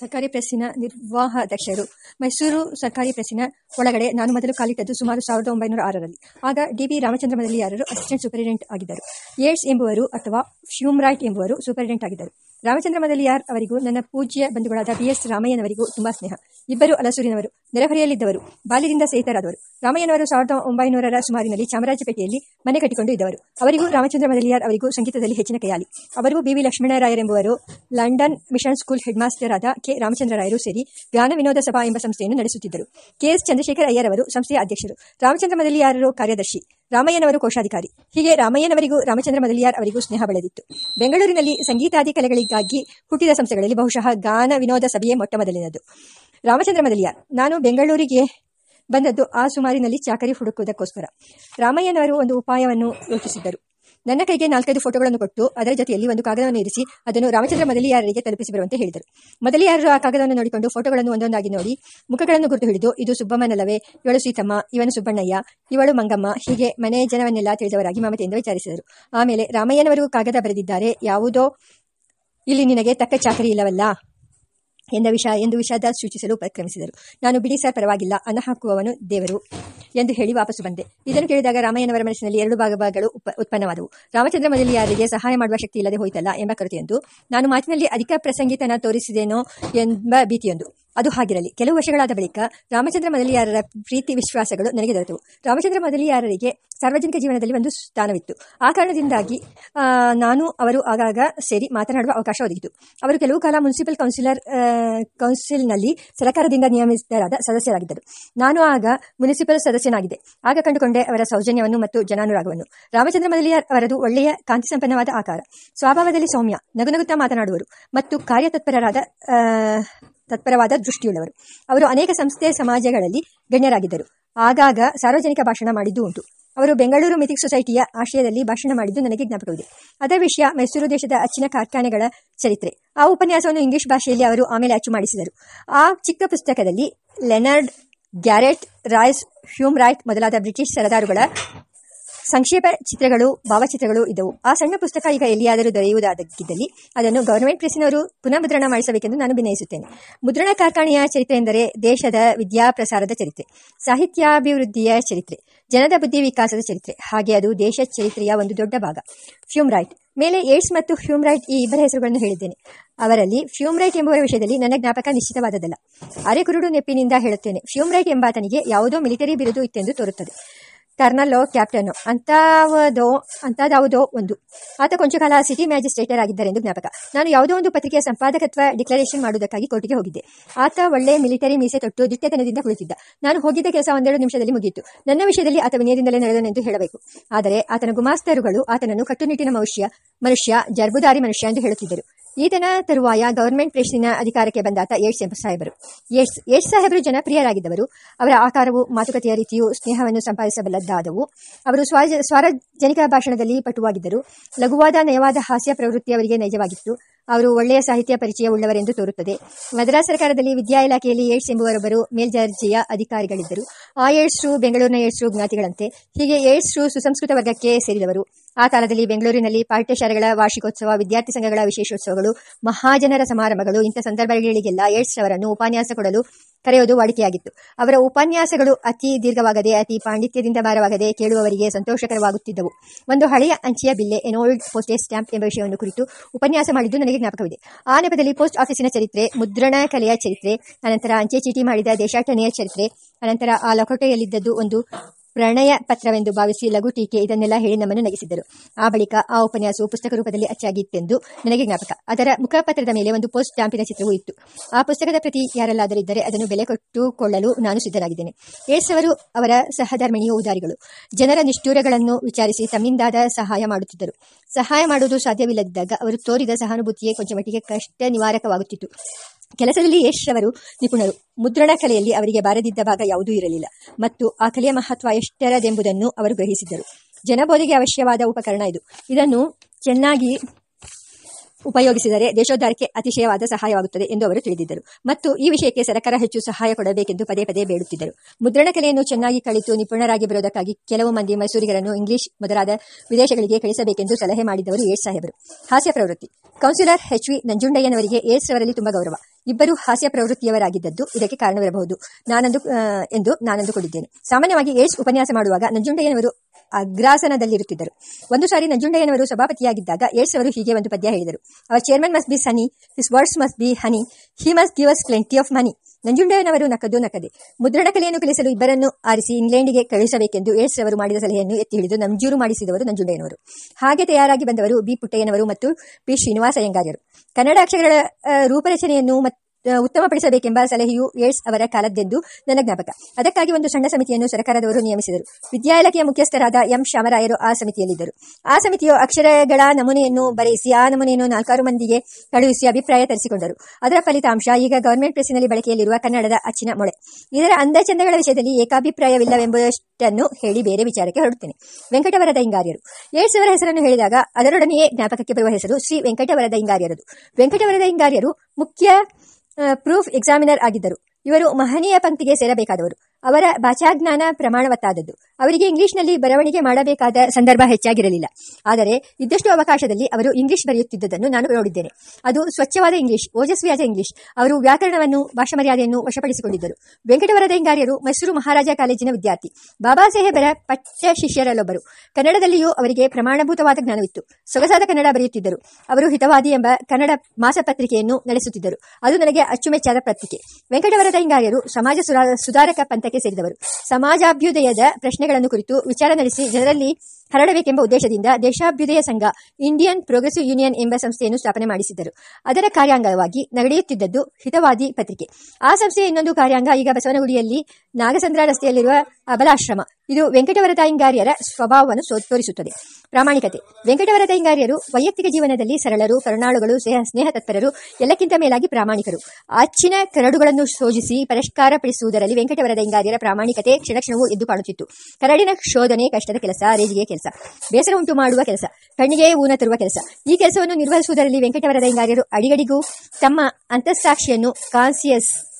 ಸರ್ಕಾರಿ ಪ್ರೆಸ್ಸಿನ ನಿರ್ವಾಹಾಧ್ಯಕ್ಷರು ಮೈಸೂರು ಸರ್ಕಾರಿ ಪ್ರೆಸ್ಸಿನ ಒಳಗಡೆ ನಾನು ಮೊದಲು ಕಾಲಿಟ್ಟದ್ದು ಸುಮಾರು ಸಾವಿರದ ಒಂಬೈನೂರ ಆರರಲ್ಲಿ. ಆಗ ಡಿ ಬಿ ರಾಮಚಂದ್ರ ಮೊದಲಿಯಾರರು ಅಸಿಸ್ಟೆಂಟ್ ಸೂಪರಿಂಟೆಂಡೆಂಟ್ ಆಗಿದ್ದರು. ಏಡ್ಸ್ ಎಂಬುವರು ಅಥವಾ ಶಿವಮ್ರಾಯ್ಟ್ ಎಂಬುವರು ಸೂಪರಿಂಟೆಂಟ್ ಆಗಿದ್ದರು. ರಾಮಚಂದ್ರ ಮದಲಿಯಾರ್ ಅವರಿಗೂ ನನ್ನ ಪೂಜ್ಯ ಬಂಧುಗಳಾದ ಬಿ ಎಸ್ ರಾಮಯ್ಯನವರಿಗೂ ತುಂಬಾ ಸ್ನೇಹ. ಇಬ್ಬರು ಅಲಸೂರಿನವರು, ನೆರೆಹೊರೆಯಲ್ಲಿದ್ದವರು, ಬಾಲ್ಯದಿಂದ ಸ್ನೇಹಿತರಾದವರು. ರಾಮಯ್ಯನವರು ಸಾವಿರದ ಒಂಬೈನೂರರ ಸುಮಾರಿನಲ್ಲಿ ಚಾಮರಾಜಪೇಟೆಯಲ್ಲಿ ಮನೆ ಕಟ್ಟಿಕೊಂಡು ಇದ್ದವರು. ಅವರಿಗೂ ರಾಮಚಂದ್ರ ಮದಲಿಯಾರ್ ಅವರಿಗೂ ಸಂಗೀತದಲ್ಲಿ ಹೆಚ್ಚಿನ ಕೈಯಾಲಿ. ಅವರು ಬಿ ವಿ ಲಕ್ಷ್ಮಣರಾಯರೆಂಬುವರು London mission school head master ಆದ ಕೆ ರಾಮಚಂದ್ರರಾಯರು ಸೇರಿ ಜ್ಞಾನ ವಿನೋದ ಸಭಾ ಎಂಬ ಸಂಸ್ಥೆಯನ್ನು ನಡೆಸುತ್ತಿದ್ದರು. ಕೆ ಎಸ್ ಚಂದ್ರಶೇಖರ್ ಅಯ್ಯರ್ ಅವರು ಸಂಸ್ಥೆಯ ಅಧ್ಯಕ್ಷರು. ರಾಮಚಂದ್ರ ಮೊದಲಿಯಾರರು ಕಾರ್ಯದರ್ಶಿ. ರಾಮಯ್ಯನವರು ಕೋಶಾಧಿಕಾರಿ. ಹೀಗೆ ರಾಮಯ್ಯನವರಿಗೂ ರಾಮಚಂದ್ರ ಮದಲಿಯಾರ್ ಅವರಿಗೂ ಸ್ನೇಹ ಬೆಳೆದಿತ್ತು. ಬೆಂಗಳೂರಿನಲ್ಲಿ ಸಂಗೀತಾದಿ ಕಲೆಗಳಿಗಾಗಿ ಹುಟ್ಟಿದ ಸಂಸ್ಥೆಗಳಲ್ಲಿ ಬಹುಶಃ ಗಾನ ವಿನೋದ ಸಭೆಯೇ ಮೊಟ್ಟ ಮೊದಲಿನದು. ರಾಮಚಂದ್ರ ಮದಲಿಯಾರ್, ನಾನು ಬೆಂಗಳೂರಿಗೆ ಬಂದದ್ದು ಆ ಸುಮಾರಿನಲ್ಲಿ ಚಾಕರಿ ಹುಡುಕುವುದಕ್ಕೋಸ್ಕರ. ರಾಮಯ್ಯನವರು ಒಂದು ಉಪಾಯವನ್ನು ಯೋಚಿಸಿದ್ದರು. ನನ್ನ ಕೈಗೆ ನಾಲ್ಕೈದು ಫೋಟೋಗಳನ್ನು ಕೊಟ್ಟು ಅದರ ಜೊತೆಯಲ್ಲಿ ಒಂದು ಕಾಗದವನ್ನು ಇರಿಸಿ ಅದನ್ನು ರಾಮಚಂದ್ರ ಮೊದಲಿಯಾರರಿಗೆ ತಲುಪಿಸಿ ಬರುವಂತೆ ಹೇಳಿದರು. ಮೊದಲಿಯಾರರು ಆ ಕಾಗದವನ್ನು ನೋಡಿಕೊಂಡು ಫೋಟೋಗಳನ್ನು ಒಂದೊಂದಾಗಿ ನೋಡಿ ಮುಖಗಳನ್ನು ಗುರುತು ಹಿಡಿದು, ಇದು ಸುಬ್ಬಮ್ಮನಲ್ಲವೇ? ಇವಳು ಸೀತಮ್ಮ, ಇವನು ಸುಬ್ಬಣ್ಣಯ್ಯ, ಇವಳು ಮಂಗಮ್ಮ, ಹೀಗೆ ಮನೆ ಜನವನ್ನೆಲ್ಲ ತಿಳಿದವರಾಗಿ ಮಮತೆಯಿಂದ ವಿಚಾರಿಸಿದರು. ಆಮೇಲೆ ರಾಮಯ್ಯನವರು ಕಾಗದ ಬರೆದಿದ್ದಾರೆ. ಯಾವುದೋ ಇಲ್ಲಿ ನಿನಗೆ ತಕ್ಕ ಚಾಕರಿ ಇಲ್ಲವಲ್ಲ? ಎಂದ ವಿಷ, ಎಂದು ವಿಷಾದ ಸೂಚಿಸಲು ಪರಿಕ್ರಮಿಸಿದರು. ನಾನು ಬಿಡಿ ಸರ್, ಪರವಾಗಿಲ್ಲ. ಅನ್ನ ಹಾಕುವವನು ದೇವರು ಎಂದು ಹೇಳಿ ವಾಪಸ್ಸು ಬಂದೆ. ಇದನ್ನು ಕೇಳಿದಾಗ ರಾಮಯ್ಯನವರ ಮನಸ್ಸಿನಲ್ಲಿ ಎರಡು ಭಾಗಗಳು ಉತ್ಪನ್ನವಾದವು. ರಾಮಚಂದ್ರ ಮೊದಲಿಯಾರಿಗೆ ಸಹಾಯ ಮಾಡುವ ಶಕ್ತಿ ಇಲ್ಲದೆ ಹೋಯಿತಲ್ಲ ಎಂಬ ಕರುತೆಯೊಂದು ನಾನು ಮಾತಿನಲ್ಲಿ ಅಧಿಕ ಪ್ರಸಂಗಿತನ ತೋರಿಸಿದೇನೋ ಎಂಬ ಭೀತಿಯೊಂದು. ಅದು ಹಾಗಿರಲಿ. ಕೆಲವು ವರ್ಷಗಳಾದ ಬಳಿಕ ರಾಮಚಂದ್ರ ಮೊದಲಿಯಾರರ ಪ್ರೀತಿ ವಿಶ್ವಾಸಗಳು ನನಗೆ ದೊರೆತವು ರಾಮಚಂದ್ರ ಮೊದಲಿಯಾರರಿಗೆ ಸಾರ್ವಜನಿಕ ಜೀವನದಲ್ಲಿ ಒಂದು ಸ್ಥಾನವಿತ್ತು. ಆ ಕಾರಣದಿಂದಾಗಿ ನಾನು, ಅವರು ಆಗಾಗ ಸೇರಿ ಮಾತನಾಡುವ ಅವಕಾಶ ಒದಗಿತು. ಅವರು ಕೆಲವು ಕಾಲ ಮುನ್ಸಿಪಲ್ ಕೌನ್ಸಿಲರ್ ಕೌನ್ಸಿಲ್ನಲ್ಲಿ ಸರ್ಕಾರದಿಂದ ನಿಯಮಿತರಾದ ಸದಸ್ಯರಾಗಿದ್ದರು. ನಾನು ಆಗ ಮುನಿಸಿಪಲ್ ಸದಸ್ಯನಾಗಿದೆ ಆಗ ಕಂಡುಕೊಂಡೆ ಅವರ ಸೌಜನ್ಯವನ್ನು ಮತ್ತು ಜನಾನುರಾಗವನ್ನು. ರಾಮಚಂದ್ರ ಮೊದಲಿಯಾರ್ ಅವರದು ಒಳ್ಳೆಯ ಕಾಂತಿ ಸಂಪನ್ನವಾದ ಆಕಾರ. ಸ್ವಭಾವದಲ್ಲಿ ಸೌಮ್ಯ, ನಗುನಗುತ್ತಾ ಮಾತನಾಡುವರು ಮತ್ತು ಕಾರ್ಯತತ್ಪರರಾದ ತತ್ಪರವಾದ ದೃಷ್ಟಿಯುಳ್ಳವರು. ಅವರು ಅನೇಕ ಸಂಸ್ಥೆ ಸಮಾಜಗಳಲ್ಲಿ ಗಣ್ಯರಾಗಿದ್ದರು. ಆಗಾಗ ಸಾರ್ವಜನಿಕ ಭಾಷಣ ಮಾಡಿದ್ದು ಉಂಟು. ಅವರು ಬೆಂಗಳೂರು ಮಿಥಿಕ್ ಸೊಸೈಟಿಯ ಆಶ್ರಯದಲ್ಲಿ ಭಾಷಣ ಮಾಡಿದ್ದು ನನಗೆ ಜ್ಞಾಪಕವಿದೆ. ಅದರ ವಿಷಯ ಮೈಸೂರು ದೇಶದ ಅಚ್ಚಿನ ಕಾರ್ಖಾನೆಗಳ ಚರಿತ್ರೆ. ಆ ಉಪನ್ಯಾಸವನ್ನು ಇಂಗ್ಲಿಷ್ ಭಾಷೆಯಲ್ಲಿ ಅವರು ಆಮೇಲೆ ಅಚ್ಚು ಮಾಡಿಸಿದರು. ಆ ಚಿಕ್ಕ ಪುಸ್ತಕದಲ್ಲಿ Leonard Garrett Royce Hume Wright ಮೊದಲಾದ ಬ್ರಿಟಿಷ್ ಸರದಾರುಗಳ ಸಂಕ್ಷೇಪ ಚಿತ್ರಗಳು, ಭಾವಚಿತ್ರಗಳು ಇದ್ದವು. ಆ ಸಣ್ಣ ಪುಸ್ತಕ ಈಗ ಎಲ್ಲಿಯಾದರೂ ದೊರೆಯುವುದಾಗಿದ್ದಲ್ಲಿ ಅದನ್ನು ಗವರ್ಮೆಂಟ್ ಪ್ರೆಸ್ನವರು ಪುನಃ ಮುದ್ರಣ ಮಾಡಿಸಬೇಕೆಂದು ನಾನು ವಿನಯಿಸುತ್ತೇನೆ. ಮುದ್ರಣ ಕಾರ್ಖಾನೆಯ ಚರಿತ್ರೆ ಎಂದರೆ ದೇಶದ ವಿದ್ಯಾಪ್ರಸಾರದ ಚರಿತ್ರೆ, ಸಾಹಿತ್ಯಾಭಿವೃದ್ಧಿಯ ಚರಿತ್ರೆ, ಜನದ ಬುದ್ಧಿ ವಿಕಾಸದ ಚರಿತ್ರೆ. ಹಾಗೆ ಅದು ದೇಶ ಚರಿತ್ರೆಯ ಒಂದು ದೊಡ್ಡ ಭಾಗ. ಫ್ಯೂಮ್ರೈಟ್. ಮೇಲೆ ಏಡ್ಸ್ ಮತ್ತು ಫ್ಯೂಮ್ ರೈಟ್ ಈ ಇಬ್ಬರ ಹೆಸರುಗಳನ್ನು ಹೇಳಿದ್ದೇನೆ. ಅವರಲ್ಲಿ ಫ್ಯೂಮ್ರೈಟ್ ಎಂಬುವರ ವಿಷಯದಲ್ಲಿ ನನ್ನ ಜ್ಞಾಪಕ ನಿಶ್ಚಿತವಾದದಲ್ಲ ಅರೆ ಕುರುಡು ನೆಪ್ಪಿನಿಂದ ಹೇಳುತ್ತೇನೆ. ಫ್ಯೂಮ್ರೈಟ್ ಎಂಬಾತನಿಗೆ ಯಾವುದೋ ಮಿಲಿಟರಿ ಬಿರುದು ಇತ್ತೆಂದು ತೋರುತ್ತದೆ. ಕರ್ನಲ್ಲೋ ಕ್ಯಾಪ್ಟನ್. ಅಂತಾವದೋ ಅಂತಾದಾವುದೋ ಒಂದು. ಆತ ಕೊಂಚ ಕಾಲ ಸಿಟಿ ಮ್ಯಾಜಿಸ್ಟ್ರೇಟರ್ ಆಗಿದ್ದಾರೆಂದು ಜ್ಞಾಪಕ. ನಾನು ಯಾವುದೋ ಒಂದು ಪತ್ರಿಕೆಯ ಸಂಪಾದಕತ್ವ ಡಿಕ್ಲರೇಷನ್ ಮಾಡುವುದಕ್ಕಾಗಿ ಕೋರ್ಟಿಗೆ ಹೋಗಿದ್ದೆ. ಆತ ಒಳ್ಳೆ ಮಿಲಿಟರಿ ಮೀಸೆ ತೊಟ್ಟು ದಿಟ್ಟತನದಿಂದ ಕುಳಿತಿದ್ದ. ನಾನು ಹೋಗಿದ್ದ ಕೆಲಸ ಒಂದೆರಡು ನಿಮಿಷದಲ್ಲಿ ಮುಗಿಯಿತು. ನನ್ನ ವಿಷಯದಲ್ಲಿ ಆತ ವಿನಯದಿಂದಲೇ ನಡೆದನೆಂದು ಹೇಳಬೇಕು. ಆದರೆ ಆತನ ಗುಮಾಸ್ತರುಗಳು ಆತನನ್ನು ಕಟ್ಟುನಿಟ್ಟಿನ ಮನುಷ್ಯ ಮನುಷ್ಯ ಜರ್ಬುದಾರಿ ಮನುಷ್ಯ ಎಂದು ಹೇಳುತ್ತಿದ್ದರು. ಈತನ ತರುವಾಯ ಗವರ್ಮೆಂಟ್ ಪ್ರೆಸ್ಸಿನ ಅಧಿಕಾರಕ್ಕೆ ಬಂದಾತ ಎಂಬ ಸಾಹೇಬರು. ಏಡ್ಸ್ ಸಾಹೇಬರು ಜನಪ್ರಿಯರಾಗಿದ್ದವರು ಅವರ ಆಕಾರವು ಮಾತುಕತೆಯ ರೀತಿಯು ಸ್ನೇಹವನ್ನು ಸಂಪಾದಿಸಬಲ್ಲದ್ದಾದವು. ಅವರು ಸಾರ್ವಜನಿಕ ಭಾಷಣದಲ್ಲಿ ಪಟುವಾಗಿದ್ದರು. ಲಘುವಾದ, ನಯವಾದ ಹಾಸ್ಯ ಪ್ರವೃತ್ತಿ ಅವರಿಗೆ ನೈಜವಾಗಿತ್ತು. ಅವರು ಒಳ್ಳೆಯ ಸಾಹಿತ್ಯ ಪರಿಚಯ ಉಳ್ಳವರೆಂದು ತೋರುತ್ತದೆ. ಮದ್ರಾಸ್ ಸರ್ಕಾರದಲ್ಲಿ ವಿದ್ಯಾ ಇಲಾಖೆಯಲ್ಲಿ ಏಡ್ಸ್ ಎಂಬುವರೊಬ್ಬರು ಮೇಲ್ದರ್ಜೆಯ ಅಧಿಕಾರಿಗಳಿದ್ದರು. ಆ ಏಡ್ಸ್ರು ಬೆಂಗಳೂರಿನ ಏಡ್ಸ್ರು ಜ್ಞಾತಿಗಳಂತೆ. ಹೀಗೆ ಏಡ್ಸ್ರು ಸುಸಂಸ್ಕೃತ ವರ್ಗಕ್ಕೆ ಸೇರಿದವರು. ಆ ಕಾಲದಲ್ಲಿ ಬೆಂಗಳೂರಿನಲ್ಲಿ ಪಾಠ್ಯಶಾಲೆಗಳ ವಾರ್ಷಿಕೋತ್ಸವ, ವಿದ್ಯಾರ್ಥಿ ಸಂಘಗಳ ವಿಶೇಷೋತ್ಸವಗಳು, ಮಹಾಜನರ ಸಮಾರಂಭಗಳು, ಇಂಥ ಸಂದರ್ಭಗಳಿಗೆಲ್ಲ ಏಡ್ಸ್ ಅವರನ್ನು ಉಪನ್ಯಾಸ ಕೊಡಲು ಕರೆಯುವುದು ವಾಡಿಕೆಯಾಗಿತ್ತು. ಅವರ ಉಪನ್ಯಾಸಗಳು ಅತಿ ದೀರ್ಘವಾಗದೆ, ಅತಿ ಪಾಂಡಿತ್ಯದಿಂದ ಭಾರವಾಗದೆ ಕೇಳುವವರಿಗೆ ಸಂತೋಷಕರವಾಗುತ್ತಿದ್ದವು. ಒಂದು ಹಳೆಯ ಅಂಚೆಯ ಬಿಲ್ಲೆ ಎನ್ ಓಲ್ಡ್ ಪೋಸ್ಟೇಜ್ ಸ್ಟ್ಯಾಂಪ್ ಎಂಬ ವಿಷಯವನ್ನು ಕುರಿತು ಉಪನ್ಯಾಸ ಮಾಡಿದ್ದು ನನಗೆ ಜ್ಞಾಪಕವಿದೆ. ಆ ನೆಪದಲ್ಲಿ ಪೋಸ್ಟ್ ಆಫೀಸಿನ ಚರಿತ್ರೆ, ಮುದ್ರಣ ಕಲೆಯ ಚರಿತ್ರೆ, ಅನಂತರ ಅಂಚೆ ಚೀಟಿ ಮಾಡಿದ ದೇಶಾಟನೆಯ ಚರಿತ್ರೆ, ಅನಂತರ ಆ ಲಕೋಟೆಯಲ್ಲಿದ್ದದ್ದು ಒಂದು ಪ್ರಣಯ ಪತ್ರವೆಂದು ಭಾವಿಸಿ ಲಘು ಟೀಕೆ ಇದನ್ನೆಲ್ಲ ಹೇಳಿ ನಮ್ಮನ್ನು ನಗಿಸಿದ್ದರು. ಆ ಬಳಿಕ ಆ ಉಪನ್ಯಾಸವು ಪುಸ್ತಕ ರೂಪದಲ್ಲಿ ಅಚ್ಚಾಗಿತ್ತೆಂದು ನನಗೆ ಜ್ಞಾಪಕ. ಅದರ ಮುಖಪತ್ರದ ಮೇಲೆ ಒಂದು ಪೋಸ್ಟ್ ಸ್ಟಾಂಪಿನ ಚಿತ್ರವೂ ಇತ್ತು. ಆ ಪುಸ್ತಕದ ಪ್ರತಿ ಯಾರಲ್ಲಾದರೂ ಇದ್ದರೆ ಅದನ್ನು ಬೆಲೆ ಕೊಟ್ಟುಕೊಳ್ಳಲು ನಾನು ಸಿದ್ಧನಾಗಿದ್ದೇನೆ ಏಡ್ಸ್ ಅವರು ಅವರ ಸಹಧರ್ಮಿಣಿಯು ಉದಾರಿಗಳು ಜನರ ನಿಷ್ಠೂರಗಳನ್ನು ವಿಚಾರಿಸಿ ತಮ್ಮಿಂದಾದ ಸಹಾಯ ಮಾಡುತ್ತಿದ್ದರು. ಸಹಾಯ ಮಾಡುವುದು ಸಾಧ್ಯವಿಲ್ಲದಿದ್ದಾಗ ಅವರು ತೋರಿದ ಸಹಾನುಭೂತಿಯೇ ಕೊಂಚ ಮಟ್ಟಿಗೆ ಕಷ್ಟ ನಿವಾರಕವಾಗುತ್ತಿತ್ತು ಕೆಲಸದಲ್ಲಿ ಯಶ್ ಅವರು ನಿಪುಣರು. ಮುದ್ರಣ ಕಲೆಯಲ್ಲಿ ಅವರಿಗೆ ಬಾರದಿದ್ದ ಭಾಗ ಯಾವುದೂ ಇರಲಿಲ್ಲ. ಮತ್ತು ಆ ಕಲೆಯ ಮಹತ್ವ ಎಷ್ಟರದೆಂಬುದನ್ನು ಅವರು ಗ್ರಹಿಸಿದ್ದರು. ಜನಬೋಧಿಗೆ ಅವಶ್ಯವಾದ ಉಪಕರಣ ಇದು. ಇದನ್ನು ಚೆನ್ನಾಗಿ ಉಪಯೋಗಿಸಿದರೆ ದೇಶೋದ್ಧಾರಕ್ಕೆ ಅತಿಶಯವಾದ ಸಹಾಯವಾಗುತ್ತದೆ ಎಂದು ಅವರು ತಿಳಿದಿದ್ದರು. ಮತ್ತು ಈ ವಿಷಯಕ್ಕೆ ಸರ್ಕಾರ ಹೆಚ್ಚು ಸಹಾಯ ಕೊಡಬೇಕೆಂದು ಪದೇ ಪದೇ ಬೇಡುತ್ತಿದ್ದರು. ಮುದ್ರಣ ಕಲೆಯನ್ನು ಚೆನ್ನಾಗಿ ಕಲಿತು ನಿಪುಣರಾಗಿ ಬರುವುದಕ್ಕಾಗಿ ಕೆಲವು ಮಂದಿ ಮೈಸೂರಿಗರನ್ನು ಇಂಗ್ಲಿಷ್ ಮೊದಲಾದ ವಿದೇಶಗಳಿಗೆ ಕಳಿಸಬೇಕೆಂದು ಸಲಹೆ ಮಾಡಿದವರು ಏಡ್ಸ್ ಸಾಹೇಬರು. ಹಾಸ್ಯ ಪ್ರವೃತ್ತಿ. ಕೌನ್ಸಿಲರ್ ಎಚ್ ವಿ ನಂಜುಂಡಯ್ಯನವರಿಗೆ ಏಡ್ಸ್ ಅವರಲ್ಲಿ ತುಂಬಾ ಗೌರವ. ಇಬ್ಬರು ಹಾಸ್ಯ ಪ್ರವೃತ್ತಿಯವರಾಗಿದ್ದದ್ದು ಇದಕ್ಕೆ ಕಾರಣವಿರಬಹುದು. ನಾನಂದು ಎಂದು ಎಂದು ನಾನಂದುಕೊಂಡಿದ್ದೇನೆ ಸಾಮಾನ್ಯವಾಗಿ ಏಜ್ ಉಪನ್ಯಾಸ ಮಾಡುವಾಗ ನಂಜುಂಡಯ್ಯನವರು ಅಗ್ರಾಸನದಲ್ಲಿರುತ್ತಿದ್ದರು. ಒಂದು ಸಾರಿ ನಂಜುಂಡಯ್ಯನವರು ಸಭಾಪತಿಯಾಗಿದ್ದಾಗ ಏಡ್ಸ್ ಅವರು ಹೀಗೆ ಒಂದು ಪದ್ಯ ಹೇಳಿದರು. Our chairman must be sunny his words must be honey he must give us plenty of money ನಂಜುಂಡಯ್ಯನವರು ನಕ್ಕದ್ದು ನಕದೆ. ಮುದ್ರಣ ಕಲೆಯನ್ನು ಕಲಿಸಲು ಇಬ್ಬರನ್ನು ಆರಿಸಿ ಇಂಗ್ಲೆಂಡಿಗೆ ಕಳುಹಿಸಬೇಕೆಂದು ಏಡ್ಸ್ ಅವರು ಮಾಡಿದ ಸಲಹೆಯನ್ನು ಎತ್ತಿ ಹಿಡಿದು ನಂಜೂರು ಮಾಡಿಸಿದವರು ನಂಜುಂಡಯ್ಯನವರು. ಹಾಗೆ ತಯಾರಾಗಿ ಬಂದವರು ಬಿ ಪುಟ್ಟಯ್ಯನವರು ಮತ್ತು ಪಿ ಶ್ರೀನಿವಾಸ ಅಯ್ಯಂಗಾರ್ಯರು. ಕನ್ನಡ ಅಕ್ಷರಗಳ ರೂಪರಚನೆಯನ್ನು ಮತ್ತು ಉತ್ತಮಪಡಿಸಬೇಕೆಂಬ ಸಲಹೆಯು ಏಡ್ಸ್ ಅವರ ಕಾಲದ್ದೆಂದು ನನ್ನ ಜ್ಞಾಪಕ. ಅದಕ್ಕಾಗಿ ಒಂದು ಸಣ್ಣ ಸಮಿತಿಯನ್ನು ಸರ್ಕಾರದವರು ನಿಯಮಿಸಿದರು. ವಿದ್ಯಾ ಇಲಾಖೆಯ ಮುಖ್ಯಸ್ಥರಾದ ಎಂ. ಶ್ಯಾಮರಾಯರು ಆ ಸಮಿತಿಯಲ್ಲಿದ್ದರು. ಆ ಸಮಿತಿಯು ಅಕ್ಷರಗಳ ನಮೂನೆಯನ್ನು ಬರೆಯಿಸಿ ಆ ನಮೂನೆಯನ್ನು ನಾಲ್ಕಾರು ಮಂದಿಗೆ ಕಳುಹಿಸಿ ಅಭಿಪ್ರಾಯ ತರಿಸಿಕೊಂಡರು. ಅದರ ಫಲಿತಾಂಶ ಈಗ ಗವರ್ಮೆಂಟ್ ಪ್ರೆಸ್ನಲ್ಲಿ ಬಳಕೆಯಲ್ಲಿರುವ ಕನ್ನಡದ ಅಚ್ಚಿನ ಮೊಳೆ. ಇದರ ಅಂದಚಂದಗಳ ವಿಷಯದಲ್ಲಿ ಏಕಾಭಿಪ್ರಾಯವಿಲ್ಲವೆಂಬುದನ್ನು ಹೇಳಿ ಬೇರೆ ವಿಚಾರಕ್ಕೆ ಹೊರಡುತ್ತೇನೆ. ವೆಂಕಟವರದ ಇಂಗಾರ್ಯರು. ಏಡ್ಸ್ ಅವರ ಹೆಸರನ್ನು ಹೇಳಿದಾಗ ಅದರೊಡನೆಯೇ ಜ್ಞಾಪಕಕ್ಕೆ ಬರುವ ಹೆಸರು ಶ್ರೀ ವೆಂಕಟವರದ ಇಂಗಾರ್ಯರದು. ವೆಂಕಟವರದ ಇಂಗಾರ್ಯರು ಮುಖ್ಯ ಪ್ರೂಫ್ ಎಕ್ಸಾಮಿನರ್ ಆಗಿದ್ದರು. ಇವರು ಮಹನೀಯ ಪಂಕ್ತಿಗೆ ಸೇರಬೇಕಾದವರು. ಅವರ ಭಾಷಾಜ್ಞಾನ ಪ್ರಮಾಣವತ್ತಾದದ್ದು. ಅವರಿಗೆ ಇಂಗ್ಲಿಷ್ನಲ್ಲಿ ಬರವಣಿಗೆ ಮಾಡಬೇಕಾದ ಸಂದರ್ಭ ಹೆಚ್ಚಾಗಿರಲಿಲ್ಲ. ಆದರೆ, ಇದ್ದಷ್ಟು ಅವಕಾಶದಲ್ಲಿ ಅವರು ಇಂಗ್ಲಿಷ್ ಬರೆಯುತ್ತಿದ್ದುದನ್ನು ನಾನು ನೋಡಿದ್ದೇನೆ. ಅದು ಸ್ವಚ್ಛವಾದ ಇಂಗ್ಲಿಷ್, ಓಜಸ್ವಿಯಾದ ಇಂಗ್ಲಿಷ್. ಅವರು ವ್ಯಾಕರಣವನ್ನು ಭಾಷಾ ಮರ್ಯಾದೆಯನ್ನು ವಶಪಡಿಸಿಕೊಂಡಿದ್ದರು. ವೆಂಕಟವರದ ಇಂಗಾರ್ಯರು ಮೈಸೂರು ಮಹಾರಾಜ ಕಾಲೇಜಿನ ವಿದ್ಯಾರ್ಥಿ. ಬಾಬಾ ಸಾಹೇಬರ ಪಠ್ಯ ಶಿಷ್ಯರಲ್ಲೊಬ್ಬರು. ಕನ್ನಡದಲ್ಲಿಯೂ ಅವರಿಗೆ ಪ್ರಮಾಣಭೂತವಾದ ಜ್ಞಾನವಿತ್ತು. ಸೊಗಸಾದ ಕನ್ನಡ ಬರೆಯುತ್ತಿದ್ದರು. ಅವರು ಹಿತವಾದಿ ಎಂಬ ಕನ್ನಡ ಮಾಸಪತ್ರಿಕೆಯನ್ನು ನಡೆಸುತ್ತಿದ್ದರು. ಅದು ನನಗೆ ಅಚ್ಚುಮೆಚ್ಚಾದ ಪತ್ರಿಕೆ. ವೆಂಕಟವರದ ಇಂಗಾರ್ಯರು ಸಮಾಜ ಸುಧಾರಕ ಪಂಥಕ್ಕೆ ಸೇರಿದವರು. ಸಮಾಜಾಭ್ಯುದಯದ ಪ್ರಶ್ನೆಗಳನ್ನು ಕುರಿತು ವಿಚಾರ ನಡೆಸಿ ಜನರಲ್ಲಿ ಹರಡಬೇಕೆಂಬ ಉದ್ದೇಶದಿಂದ ದೇಶಾಭ್ಯುದಯ ಸಂಘ ಇಂಡಿಯನ್ ಪ್ರೋಗ್ರೆಸಿವ್ ಯೂನಿಯನ್ ಎಂಬ ಸಂಸ್ಥೆಯನ್ನು ಸ್ಥಾಪನೆ ಮಾಡಿಸಿದ್ದರು. ಅದರ ಕಾರ್ಯಾಂಗವಾಗಿ ನಡೆಯುತ್ತಿದ್ದದ್ದು ಹಿತವಾದಿ ಪತ್ರಿಕೆ. ಆ ಸಂಸ್ಥೆಯ ಇನ್ನೊಂದು ಕಾರ್ಯಾಂಗ ಈಗ ಬಸವನಗುಡಿಯಲ್ಲಿ ನಾಗಸಂದ್ರ ರಸ್ತೆಯಲ್ಲಿರುವ ಅಬಲಾಶ್ರಮ. ಇದು ವೆಂಕಟವರದಾಯಿಂಗಾರ್ಯರ ಸ್ವಭಾವವನ್ನು ಸೋ- ತೋರಿಸುತ್ತದೆ. ಪ್ರಾಮಾಣಿಕತೆ. ವೆಂಕಟವರದಾಯಿಂಗಾರ್ಯರು ವೈಯಕ್ತಿಕ ಜೀವನದಲ್ಲಿ ಸರಳರು, ಕರುಣಾಳುಗಳು, ಸ್ನೇಹ ತತ್ಪರರು ಎಲ್ಲಕ್ಕಿಂತ ಮೇಲಾಗಿ ಪ್ರಾಮಾಣಿಕರು. ಅಚ್ಚಿನ ಕರಡುಗಳನ್ನು ಶೋಧಿಸಿ ಪರಿಷ್ಕಾರ ಪಡಿಸುವುದರಲ್ಲಿ ವೆಂಕಟವರದಾಯಿಂಗಾರ್ಯರ ಪ್ರಾಮಾಣಿಕತೆ ಕ್ಷಣಕ್ಷಣವೂ ಎದ್ದು ಕಾಣುತ್ತಿತ್ತು. ಕರಡಿನ ಶೋಧನೆ ಕಷ್ಟದ ಕೆಲಸ ರೇಜಿಗೆ ಕೆಲಸ. ಬೇಸರ ಉಂಟು ಮಾಡುವ ಕೆಲಸ. ಕಣ್ಣಿಗೆ ಊನ ತರುವ ಕೆಲಸ. ಈ ಕೆಲಸವನ್ನು ನಿರ್ವಹಿಸುವುದರಲ್ಲಿ ವೆಂಕಟವರದಾಯಿಂಗಾರ್ಯರು ಅಡಿಗಡಿಗೂ ತಮ್ಮ ಅಂತಸ್ಸಾಕ್ಷಿಯನ್ನು ಕಾನ್ಸಿಯಸ್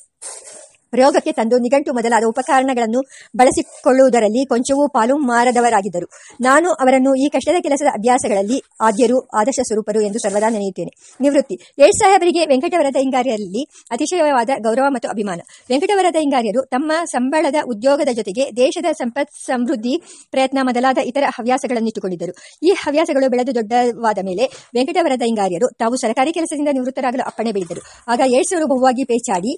ಪ್ರಯೋಗಕ್ಕೆ ತಂದು ನಿಘಂಟು ಮೊದಲಾದ ಉಪಕರಣಗಳನ್ನು ಬಳಸಿಕೊಳ್ಳುವುದರಲ್ಲಿ ಕೊಂಚವೂ ಪಾಲು ಮಾರದವರಾಗಿದ್ದರು. ನಾನು ಅವರನ್ನು ಈ ಕಷ್ಟದ ಕೆಲಸದ ಅಭ್ಯಾಸಗಳಲ್ಲಿ ಆದ್ಯರು, ಆದರ್ಶ ಸ್ವರೂಪರು ಎಂದು ಸರ್ವದಾ ನೆನೆಯುತ್ತೇನೆ. ನಿವೃತ್ತಿ. ಏಳ್ ಸಾಹೇಬರಿಗೆ ವೆಂಕಟವರದ ಇಂಗಾರ್ಯರಲ್ಲಿ ಅತಿಶಯವಾದ ಗೌರವ ಮತ್ತು ಅಭಿಮಾನ. ವೆಂಕಟವರದ ಇಂಗಾರ್ಯರು ತಮ್ಮ ಸಂಬಳದ ಉದ್ಯೋಗದ ಜೊತೆಗೆ ದೇಶದ ಸಂಪತ್ ಸಮೃದ್ಧಿ ಪ್ರಯತ್ನ ಮೊದಲಾದ ಇತರ ಹವ್ಯಾಸಗಳನ್ನಿಟ್ಟುಕೊಂಡಿದ್ದರು. ಈ ಹವ್ಯಾಸಗಳು ಬೆಳೆದು ದೊಡ್ಡವಾದ ಮೇಲೆ ವೆಂಕಟವರದ ಇಂಗಾರ್ಯರು ತಾವು ಸರ್ಕಾರಿ ಕೆಲಸದಿಂದ ನಿವೃತ್ತರಾಗಲು ಅಪ್ಪಣೆ ಬೀಳಿದರು ಆಗ ಏಳ್ಸ್ ಅವರು ಬಹುವಾಗಿ ಪೇಚಾಡಿ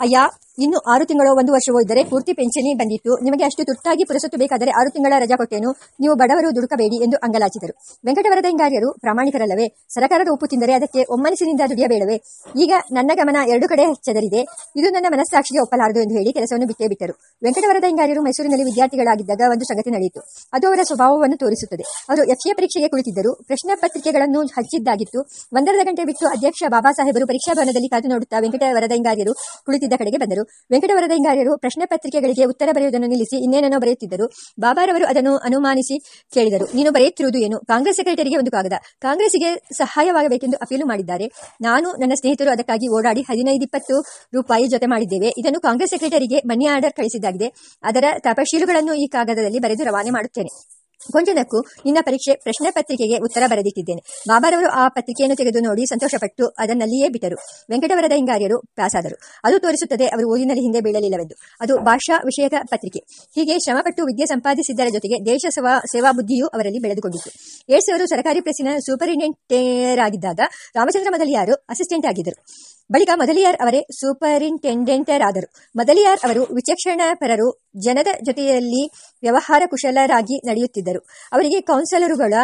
ಅಯ್ಯ ಇನ್ನು ಆರು ತಿಂಗಳು, ಒಂದು ವರ್ಷವೋ ಇದ್ದರೆ ಪೂರ್ತಿ ಪೆನ್ಷನ್ ಬಂದಿತ್ತು. ನಿಮಗೆ ಅಷ್ಟು ತುರ್ತಾಗಿ ಪುರಸೊತ್ತು ಬೇಕಾದರೆ ಆರು ತಿಂಗಳ ರಜಾ ಕೊಟ್ಟೇನು. ನೀವು ಬಡವರು ದುಡುಕಬೇಡಿ ಎಂದು ಅಂಗಲಾಚಿದರು. ವೆಂಕಟವರದ ಹಿಂಗಾರ್ಯರು ಪ್ರಾಮಾಣಿಕರಲ್ಲವೇ? ಸರಕಾರದ ಉಪ್ಪು ತಿಂದರೆ ಅದಕ್ಕೆ ಒಮ್ಮನಸಿನಿಂದ ದುಡಿಯಬೇಡವೆ ಈಗ ನನ್ನ ಗಮನ ಎರಡು ಕಡೆ ಚದರಿದೆ. ಇದು ನನ್ನ ಮನಸ್ಸಾಕ್ಷಿಗೆ ಒಪ್ಪಲಾರದು ಎಂದು ಹೇಳಿ ಕೆಲಸವನ್ನು ಬಿಟ್ಟೇ ಬಿಟ್ಟರು. ವೆಂಕಟವರದ ಹಿಂಗಾರ್ಯರು ಮೈಸೂರಿನಲ್ಲಿ ವಿದ್ಯಾರ್ಥಿಗಳಾಗಿದ್ದಾಗ ಒಂದು ಸಂಗತಿ ನಡೆಯಿತು. ಅದು ಅವರ ಸ್ವಭಾವವನ್ನು ತೋರಿಸುತ್ತದೆ. ಅವರು ಎಫ್ಎ ಪರೀಕ್ಷೆಗೆ ಕುಳಿತಿದ್ದರು. ಪ್ರಶ್ನೆ ಪತ್ರಿಕೆಗಳನ್ನು ಹಚ್ಚಿದ್ದಾಗಿತ್ತು. ಒಂದರದ ಗಂಟೆ ಬಿಟ್ಟು ಅಧ್ಯಕ್ಷ ಬಾಬಾ ಸಾಹೇಬರು ಪರೀಕ್ಷಾ ಭವನದಲ್ಲಿ ಕಾದು ನೋಡುತ್ತಾ ವೆಂಕಟವರದ ಹಿಂಗಾರ್ಯರು ಕುಳಿತಿದ್ದ ಕಡೆಗೆ ಬಂದರು. ವೆಂಕಟವರದ ಇಂಗಾರ್ಯರು ಪ್ರಶ್ನೆ ಪತ್ರಿಕೆಗಳಿಗೆ ಉತ್ತರ ಬರೆಯುವುದನ್ನು ನಿಲ್ಲಿಸಿ ಇನ್ನೇನನ್ನೋ ಬರೆಯುತ್ತಿದ್ದರು. ಬಾಬಾರವರು ಅದನ್ನು ಅನುಮಾನಿಸಿ ಕೇಳಿದರು. ನೀನು ಬರೆಯುತ್ತಿರುವುದು ಏನು? ಕಾಂಗ್ರೆಸ್ ಸೆಕ್ರೆಟರಿಗೆ ಒಂದು ಕಾಗದ. ಕಾಂಗ್ರೆಸ್ಸಿಗೆ ಸಹಾಯವಾಗಬೇಕೆಂದು ಅಪೀಲು ಮಾಡಿದ್ದಾರೆ. ನಾನು ನನ್ನ ಸ್ನೇಹಿತರು ಅದಕ್ಕಾಗಿ ಓಡಾಡಿ ಹದಿನೈದು ಇಪ್ಪತ್ತು ರೂಪಾಯಿ ಜೊತೆ ಮಾಡಿದ್ದೇವೆ. ಇದನ್ನು ಕಾಂಗ್ರೆಸ್ ಸೆಕ್ರೆಟರಿಗೆ ಮನಿ ಆರ್ಡರ್ ಕಳಿಸಿದ್ದಾಗಿದೆ. ಅದರ ತಪಶೀಲುಗಳನ್ನು ಈ ಕಾಗದದಲ್ಲಿ ಬರೆದು ರವಾನೆ ಮಾಡುತ್ತೇನೆ. ಕೊಂಚನಕ್ಕೂ ನಿನ್ನ ಪರೀಕ್ಷೆ ಪ್ರಶ್ನೆ ಪತ್ರಿಕೆಗೆ ಉತ್ತರ ಬರೆದಿಟ್ಟಿದ್ದೇನೆ. ಬಾಬಾರವರು ಆ ಪತ್ರಿಕೆಯನ್ನು ತೆಗೆದು ನೋಡಿ ಸಂತೋಷಪಟ್ಟು ಅದನ್ನಲ್ಲಿಯೇ ಬಿಟ್ಟರು. ವೆಂಕಟವರದ ಹಿಂಗಾರ್ಯರು ಪಾಸಾದರು. ಅದು ತೋರಿಸುತ್ತದೆ ಅವರು ಊರಿನಲ್ಲಿ ಹಿಂದೆ ಬೀಳಲಿಲ್ಲವೆಂದು. ಅದು ಭಾಷಾ ವಿಷಯದ ಪತ್ರಿಕೆ. ಹೀಗೆ ಶ್ರಮಪಟ್ಟು ವಿದ್ಯೆ ಸಂಪಾದಿಸಿದ್ದರ ಜೊತೆಗೆ ದೇಶ ಸೇವಾ ಸೇವಾ ಬುದ್ಧಿಯೂ ಅವರಲ್ಲಿ ಬೆಳೆದುಕೊಂಡಿತು ಏಡ್ಸ್ ಅವರು ಸರ್ಕಾರಿ ಪ್ರೆಸ್ಸಿನ ಸೂಪರಿಂಟೆಂಡೆಂಟ್ ಆಗಿದ್ದಾಗ ರಾಮಚಂದ್ರ ಮೊದಲಿಯಾರು ಅಸಿಸ್ಟೆಂಟ್ ಆಗಿದ್ದರು. ಬಳಿಕ ಮೊದಲಿಯಾರ್ ಅವರೇ ಸೂಪರಿಂಟೆಂಡೆಂಟರ್ ಆದರು ಮೊದಲಿಯಾರ್ ಅವರು ವಿಚಕ್ಷಣಾಪರರು, ಜನದ ಜೊತೆಯಲ್ಲಿ ವ್ಯವಹಾರ ಕುಶಲರಾಗಿ ನಡೆಯುತ್ತಿದ್ದರು. ಅವರಿಗೆ ಕೌನ್ಸಲರುಗಳ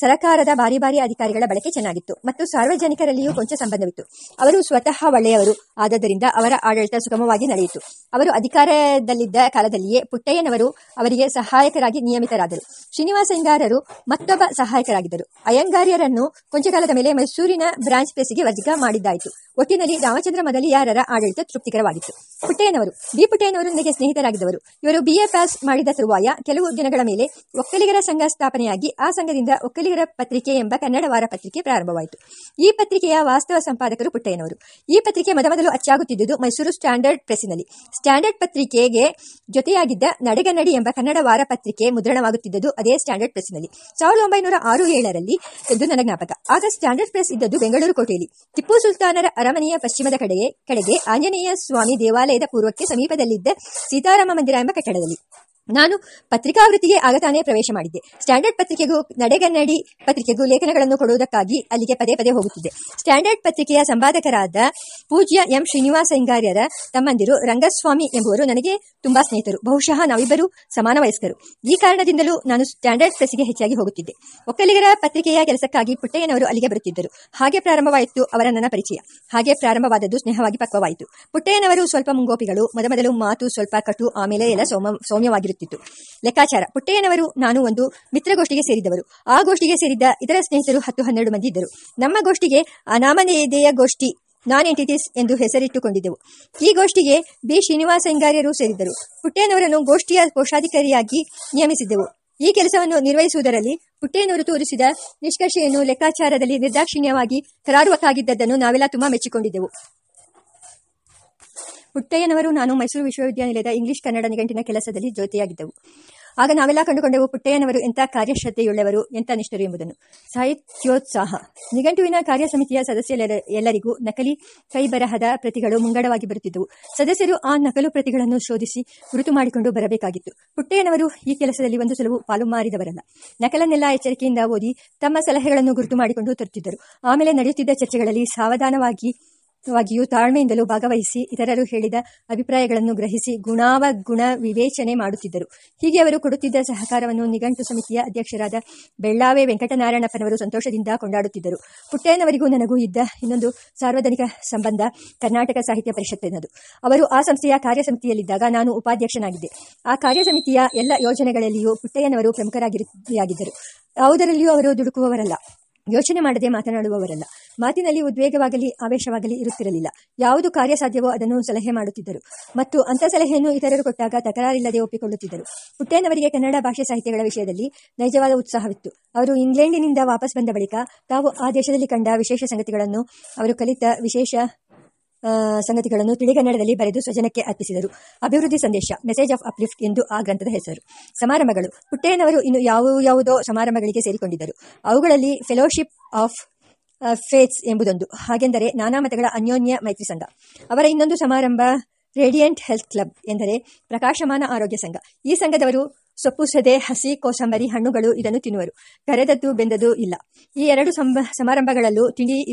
ಸರಕಾರದ ಬಾರಿ ಬಾರಿ ಅಧಿಕಾರಿಗಳ ಬಳಕೆ ಚೆನ್ನಾಗಿತ್ತು ಮತ್ತು ಸಾರ್ವಜನಿಕರಲ್ಲಿಯೂ ಕೊಂಚ ಸಂಬಂಧವಿತ್ತು. ಅವರು ಸ್ವತಃ ಒಳ್ಳೆಯವರು. ಆದ್ದರಿಂದ ಅವರ ಆಡಳಿತ ಸುಗಮವಾಗಿ ನಡೆಯಿತು. ಅವರು ಅಧಿಕಾರದಲ್ಲಿದ್ದ ಕಾಲದಲ್ಲಿಯೇ ಪುಟ್ಟಯ್ಯನವರು ಅವರಿಗೆ ಸಹಾಯಕರಾಗಿ ನಿಯಮಿತರಾದರು. ಶ್ರೀನಿವಾಸ ಅಯ್ಯಂಗಾರರು ಮತ್ತೊಬ್ಬ ಸಹಾಯಕರಾಗಿದ್ದರು. ಅಯ್ಯಂಗಾರ್ಯರನ್ನು ಕೊಂಚ ಕಾಲದ ಮೇಲೆ ಮೈಸೂರಿನ ಬ್ರಾಂಚ್ ಪ್ಲೇಸ್ಗೆ ವರ್ಗ ಮಾಡಿದ್ದಾಯಿತು. ಒಟ್ಟಿನಲ್ಲಿ ರಾಮಚಂದ್ರ ಮೊದಲಿಯಾರರ ಆಡಳಿತ ತೃಪ್ತಿಕರವಾಗಿತ್ತು. ಪುಟ್ಟಯ್ಯನವರು, ಬಿ. ಪುಟ್ಟಯ್ಯನವರೊಂದಿಗೆ ಸ್ನೇಹಿತರಾಗಿದ್ದವರು. ಇವರು ಬಿಎ ಪಾಸ್ ಮಾಡಿದ ತರುವಾಯ ಕೆಲವು ದಿನಗಳ ಮೇಲೆ ಒಕ್ಕಲಿಗರ ಸಂಘ ಸ್ಥಾಪನೆಯಾಗಿ ಆ ಸಂಘದಿಂದ ಒಕ್ಕಲಿಗ ಒಕ್ಕಲಿಗರ ಪತ್ರಿಕೆ ಎಂಬ ಕನ್ನಡ ವಾರ ಪತ್ರಿಕೆ ಪ್ರಾರಂಭವಾಯಿತು. ಈ ಪತ್ರಿಕೆಯ ವಾಸ್ತವ ಸಂಪಾದಕರು ಪುಟ್ಟಯ್ಯನವರು. ಈ ಪತ್ರಿಕೆ ಮೊದಮೊದಲು ಅಚ್ಚಾಗುತ್ತಿದ್ದುದು ಮೈಸೂರು ಸ್ಟ್ಯಾಂಡರ್ಡ್ ಪ್ರೆಸ್ನಲ್ಲಿ ಸ್ಟ್ಯಾಂಡರ್ಡ್ ಪತ್ರಿಕೆಗೆ ಜೊತೆಯಾಗಿದ್ದ ನಡೆಗನ್ನಡಿ ಎಂಬ ಕನ್ನಡ ವಾರ ಪತ್ರಿಕೆ ಮುದ್ರಣವಾಗುತ್ತಿದ್ದುದು ಅದೇ ಸ್ಟ್ಯಾಂಡರ್ಡ್ ಪ್ರೆಸ್ನಲ್ಲಿ ಸಾವಿರದ ಒಂಬೈನೂರ ಆರು ಏಳರಲ್ಲಿ ಎಂದು ನನ್ನ ಜ್ಞಾಪಕ. ಆಗ ಸ್ಟ್ಯಾಂಡರ್ಡ್ ಪ್ರೆಸ್ ಇದ್ದದ್ದು ಬೆಂಗಳೂರು ಕೋಟೆಯಲ್ಲಿ. ಟಿಪ್ಪು ಸುಲ್ತಾನರ ಅರಮನೆಯ ಪಶ್ಚಿಮದ ಕಡೆಗೆ ಕಡೆಗೆ ಆಂಜನೇಯ ಸ್ವಾಮಿ ದೇವಾಲಯದ ಪೂರ್ವಕ್ಕೆ ಸಮೀಪದಲ್ಲಿದ್ದ ಸೀತಾರಾಮ ಮಂದಿರ ಎಂಬ ಕಟ್ಟಡದಲ್ಲಿ. ನಾನು ಪತ್ರಿಕಾವೃತ್ತಿಗೆ ಆಗ ತಾನೇ ಪ್ರವೇಶ ಮಾಡಿದ್ದೆ. ಸ್ಟ್ಯಾಂಡರ್ಡ್ ಪತ್ರಿಕೆಗೂ ನಡೆಗನ್ನಡಿ ಪತ್ರಿಕೆಗೂ ಲೇಖನಗಳನ್ನು ಕೊಡುವುದಕ್ಕಾಗಿ ಅಲ್ಲಿಗೆ ಪದೇ ಪದೇ ಹೋಗುತ್ತಿದ್ದೆ. ಸ್ಟ್ಯಾಂಡರ್ಡ್ ಪತ್ರಿಕೆಯ ಸಂಪಾದಕರಾದ ಪೂಜ್ಯ ಎಂ. ಶ್ರೀನಿವಾಸ ಹಿಂಗಾರ್ಯರ ತಮ್ಮಂದಿರು ರಂಗಸ್ವಾಮಿ ಎಂಬುವರು ನನಗೆ ತುಂಬಾ ಸ್ನೇಹಿತರು. ಬಹುಶಃ ನಾವಿಬ್ಬರು ಸಮಾನ ವಯಸ್ಕರು ಈ ಕಾರಣದಿಂದಲೂ ನಾನು ಸ್ಟ್ಯಾಂಡರ್ಡ್ ಪ್ರೆಸ್ಗೆ ಹೆಚ್ಚಾಗಿ ಹೋಗುತ್ತಿದ್ದೆ. ಒಕ್ಕಲಿಗರ ಪತ್ರಿಕೆಯ ಕೆಲಸಕ್ಕಾಗಿ ಪುಟ್ಟಯ್ಯನವರು ಅಲ್ಲಿಗೆ ಬರುತ್ತಿದ್ದರು. ಹಾಗೆ ಪ್ರಾರಂಭವಾಯಿತು ಅವರ ನನ್ನ ಪರಿಚಯ. ಹಾಗೆ ಪ್ರಾರಂಭವಾದದ್ದು ಸ್ನೇಹವಾಗಿ ಪಕ್ವವಾಯಿತು. ಪುಟ್ಟಯ್ಯನವರು ಸ್ವಲ್ಪ ಮುಂಗೋಪಿಗಳು, ಮೊದಮೊದಲು ಮಾತು ಸ್ವಲ್ಪ ಕಟು, ಆಮೇಲೆ ಎಲ್ಲ ಸೌಮ ಸೌಮ್ಯವಾಗಿರುತ್ತಿತ್ತು ಲೆಕ್ಕಾಚಾರ. ಪುಟ್ಟಯ್ಯನವರು, ನಾನು ಒಂದು ಮಿತ್ರಗೋಷ್ಠಿಗೆ ಸೇರಿದವರು ಆ ಗೋಷ್ಠಿಗೆ ಸೇರಿದ್ದ ಇತರ ಸ್ನೇಹಿತರು ಹತ್ತು ಹನ್ನೆರಡು ಮಂದಿ ಇದ್ದರು. ನಮ್ಮ ಗೋಷ್ಠಿಗೆ ಅನಾಮಧೇಯ ಗೋಷ್ಠಿ ನಾನ್ ಎಂಟಿಟೀಸ್ ಎಂದು ಹೆಸರಿಟ್ಟುಕೊಂಡಿದ್ದೆವು. ಈ ಗೋಷ್ಠಿಗೆ ಬಿ. ಶ್ರೀನಿವಾಸ ಹೆಂಗಾರ್ಯರು ಸೇರಿದ್ದರು. ಪುಟ್ಟಯ್ಯನವರನ್ನು ಗೋಷ್ಠಿಯ ಕೋಶಾಧಿಕಾರಿಯಾಗಿ ನಿಯಮಿಸಿದ್ದೆವು. ಈ ಕೆಲಸವನ್ನು ನಿರ್ವಹಿಸುವುದರಲ್ಲಿ ಪುಟ್ಟಯ್ಯನವರು ತೋರಿಸಿದ ನಿಷ್ಕರ್ಷೆಯನ್ನು ಲೆಕ್ಕಾಚಾರದಲ್ಲಿ ನಿರ್ದಾಕ್ಷಿಣ್ಯವಾಗಿ ಕರಾರುವಕ್ಕಾಗಿದ್ದದ್ದನ್ನು ನಾವೆಲ್ಲ ತುಂಬಾ ಮೆಚ್ಚಿಕೊಂಡಿದ್ದೆವು. ಪುಟ್ಟಯ್ಯನವರು ನಾನು ಮೈಸೂರು ವಿಶ್ವವಿದ್ಯಾನಿಲಯದ ಇಂಗ್ಲಿಷ್ ಕನ್ನಡ ನಿಘಂಟಿನ ಕೆಲಸದಲ್ಲಿ ಜೊತೆಯಾಗಿದ್ದೆವು ಆಗ ನಾವೆಲ್ಲ ಕಂಡುಕೊಂಡೆವು ಪುಟ್ಟಯ್ಯನವರು ಎಂಥ ಕಾರ್ಯಶ್ರದ್ಧೆಯುಳ್ಳವರು ಎಂಥ ನಿಷ್ಠರು ಎಂಬುದನ್ನು. ಸಾಹಿತ್ಯೋತ್ಸಾಹ. ನಿಘಂಟುವಿನ ಕಾರ್ಯ ಸಮಿತಿಯ ಸದಸ್ಯರೆಲ್ಲ ಎಲ್ಲರಿಗೂ ನಕಲಿ ಕೈಬರಹದ ಪ್ರತಿಗಳು ಮುಂಗಡವಾಗಿ ಬರುತ್ತಿದ್ದವು. ಸದಸ್ಯರು ಆ ನಕಲು ಪ್ರತಿಗಳನ್ನು ಶೋಧಿಸಿ ಗುರುತು ಮಾಡಿಕೊಂಡು ಬರಬೇಕಾಗಿತ್ತು. ಪುಟ್ಟಯ್ಯನವರು ಈ ಕೆಲಸದಲ್ಲಿ ಒಂದು ಸಲವು ಪಾಲು ಮಾರಿದವರಲ್ಲ. ನಕಲನ್ನೆಲ್ಲ ಎಚ್ಚರಿಕೆಯಿಂದ ಓದಿ ತಮ್ಮ ಸಲಹೆಗಳನ್ನು ಗುರುತು ಮಾಡಿಕೊಂಡು ತರುತ್ತಿದ್ದರು. ಆಮೇಲೆ ನಡೆಯುತ್ತಿದ್ದ ಚರ್ಚೆಗಳಲ್ಲಿ ಸಾವಧಾನವಾಗಿ ವಾಗಿಯೂ ತಾಳ್ಮೆಯಿಂದಲೂ ಭಾಗವಹಿಸಿ ಇತರರು ಹೇಳಿದ ಅಭಿಪ್ರಾಯಗಳನ್ನು ಗ್ರಹಿಸಿ ಗುಣಾವಗುಣ ವಿವೇಚನೆ ಮಾಡುತ್ತಿದ್ದರು. ಹೀಗೆ ಅವರು ಕೊಡುತ್ತಿದ್ದ ಸಹಕಾರವನ್ನು ನಿಘಂಟು ಸಮಿತಿಯ ಅಧ್ಯಕ್ಷರಾದ ಬೆಳ್ಳಾವೆ ವೆಂಕಟನಾರಾಯಣಪ್ಪನವರು ಸಂತೋಷದಿಂದ ಕೊಂಡಾಡುತ್ತಿದ್ದರು. ಪುಟ್ಟಯ್ಯನವರಿಗೂ ನನಗೂ ಇದ್ದ ಇನ್ನೊಂದು ಸಾರ್ವಜನಿಕ ಸಂಬಂಧ ಕರ್ನಾಟಕ ಸಾಹಿತ್ಯ ಪರಿಷತ್ ಎನ್ನದು ಅವರು ಆ ಸಂಸ್ಥೆಯ ಕಾರ್ಯ ಸಮಿತಿಯಲ್ಲಿದ್ದಾಗ ನಾನು ಉಪಾಧ್ಯಕ್ಷನಾಗಿದ್ದೆ. ಆ ಕಾರ್ಯ ಸಮಿತಿಯ ಎಲ್ಲ ಯೋಜನೆಗಳಲ್ಲಿಯೂ ಪುಟ್ಟಯ್ಯನವರು ಪ್ರಮುಖರಾಗಿರಾಗಿದ್ದರು ಯಾವುದರಲ್ಲಿಯೂ ಅವರು ದುಡುಕುವವರಲ್ಲ. ಯೋಚನೆ ಮಾಡದೆ ಮಾತನಾಡುವವರಲ್ಲ. ಮಾತಿನಲ್ಲಿ ಉದ್ವೇಗವಾಗಲಿ, ಆವೇಶವಾಗಲಿ ಇರುತ್ತಿರಲಿಲ್ಲ. ಯಾವುದು ಕಾರ್ಯಸಾಧ್ಯವೋ ಅದನ್ನು ಸಲಹೆ ಮಾಡುತ್ತಿದ್ದರು. ಮತ್ತು ಅಂಥ ಸಲಹೆಯನ್ನು ಇತರರು ಕೊಟ್ಟಾಗ ತಕರಾರಿಲ್ಲದೆ ಒಪ್ಪಿಕೊಳ್ಳುತ್ತಿದ್ದರು. ಹುಟ್ಟೇನವರಿಗೆ ಕನ್ನಡ ಭಾಷೆ ಸಾಹಿತ್ಯಗಳ ವಿಷಯದಲ್ಲಿ ನೈಜವಾದ ಉತ್ಸಾಹವಿತ್ತು. ಅವರು ಇಂಗ್ಲೆಂಡಿನಿಂದ ವಾಪಸ್ ಬಂದ ಬಳಿಕ ತಾವು ಆ ದೇಶದಲ್ಲಿ ಕಂಡ ವಿಶೇಷ ಸಂಗತಿಗಳನ್ನು ಅವರು ಕಲಿತ ವಿಶೇಷ ಸಂಗತಿಗಳನ್ನು ತಿಳಿಗನ್ನಡದಲ್ಲಿ ಬರೆದು ಸ್ವಜನಕ್ಕೆ ಅರ್ಪಿಸಿದರು. ಅಭಿವೃದ್ಧಿ ಸಂದೇಶ ಮೆಸೇಜ್ ಆಫ್ ಅಪ್ಲಿಫ್ಟ್ ಎಂದು ಆ ಗ್ರಂಥದ ಹೆಸರು. ಸಮಾರಂಭಗಳು, ಪುಟ್ಟಯ್ಯನವರು ಇನ್ನು ಯಾವ ಯಾವುದೋ ಸಮಾರಂಭಗಳಿಗೆ ಸೇರಿಕೊಂಡಿದ್ದರು. ಅವುಗಳಲ್ಲಿ ಫೆಲೋಶಿಪ್ ಆಫ್ ಫೇತ್ಸ್ ಎಂಬುದೊಂದು. ಹಾಗೆಂದರೆ ನಾನಾ ಮತಗಳ ಅನ್ಯೋನ್ಯ ಮೈತ್ರಿ ಸಂಘ. ಅವರ ಇನ್ನೊಂದು ಸಮಾರಂಭ ರೇಡಿಯಂಟ್ ಹೆಲ್ತ್ ಕ್ಲಬ್ ಎಂದರೆ ಪ್ರಕಾಶಮಾನ ಆರೋಗ್ಯ ಸಂಘ. ಈ ಸಂಘದವರು ಸೊಪ್ಪು, ಸದೆ, ಹಸಿ, ಕೋಸಂಬರಿ, ಹಣ್ಣುಗಳು ಇದನ್ನು ತಿನ್ನುವರು. ಕರೆದದ್ದು, ಬೆಂದದ್ದು ಇಲ್ಲ. ಈ ಎರಡು ಸಮಾರಂಭಗಳಲ್ಲೂ ತಿಂಡಿ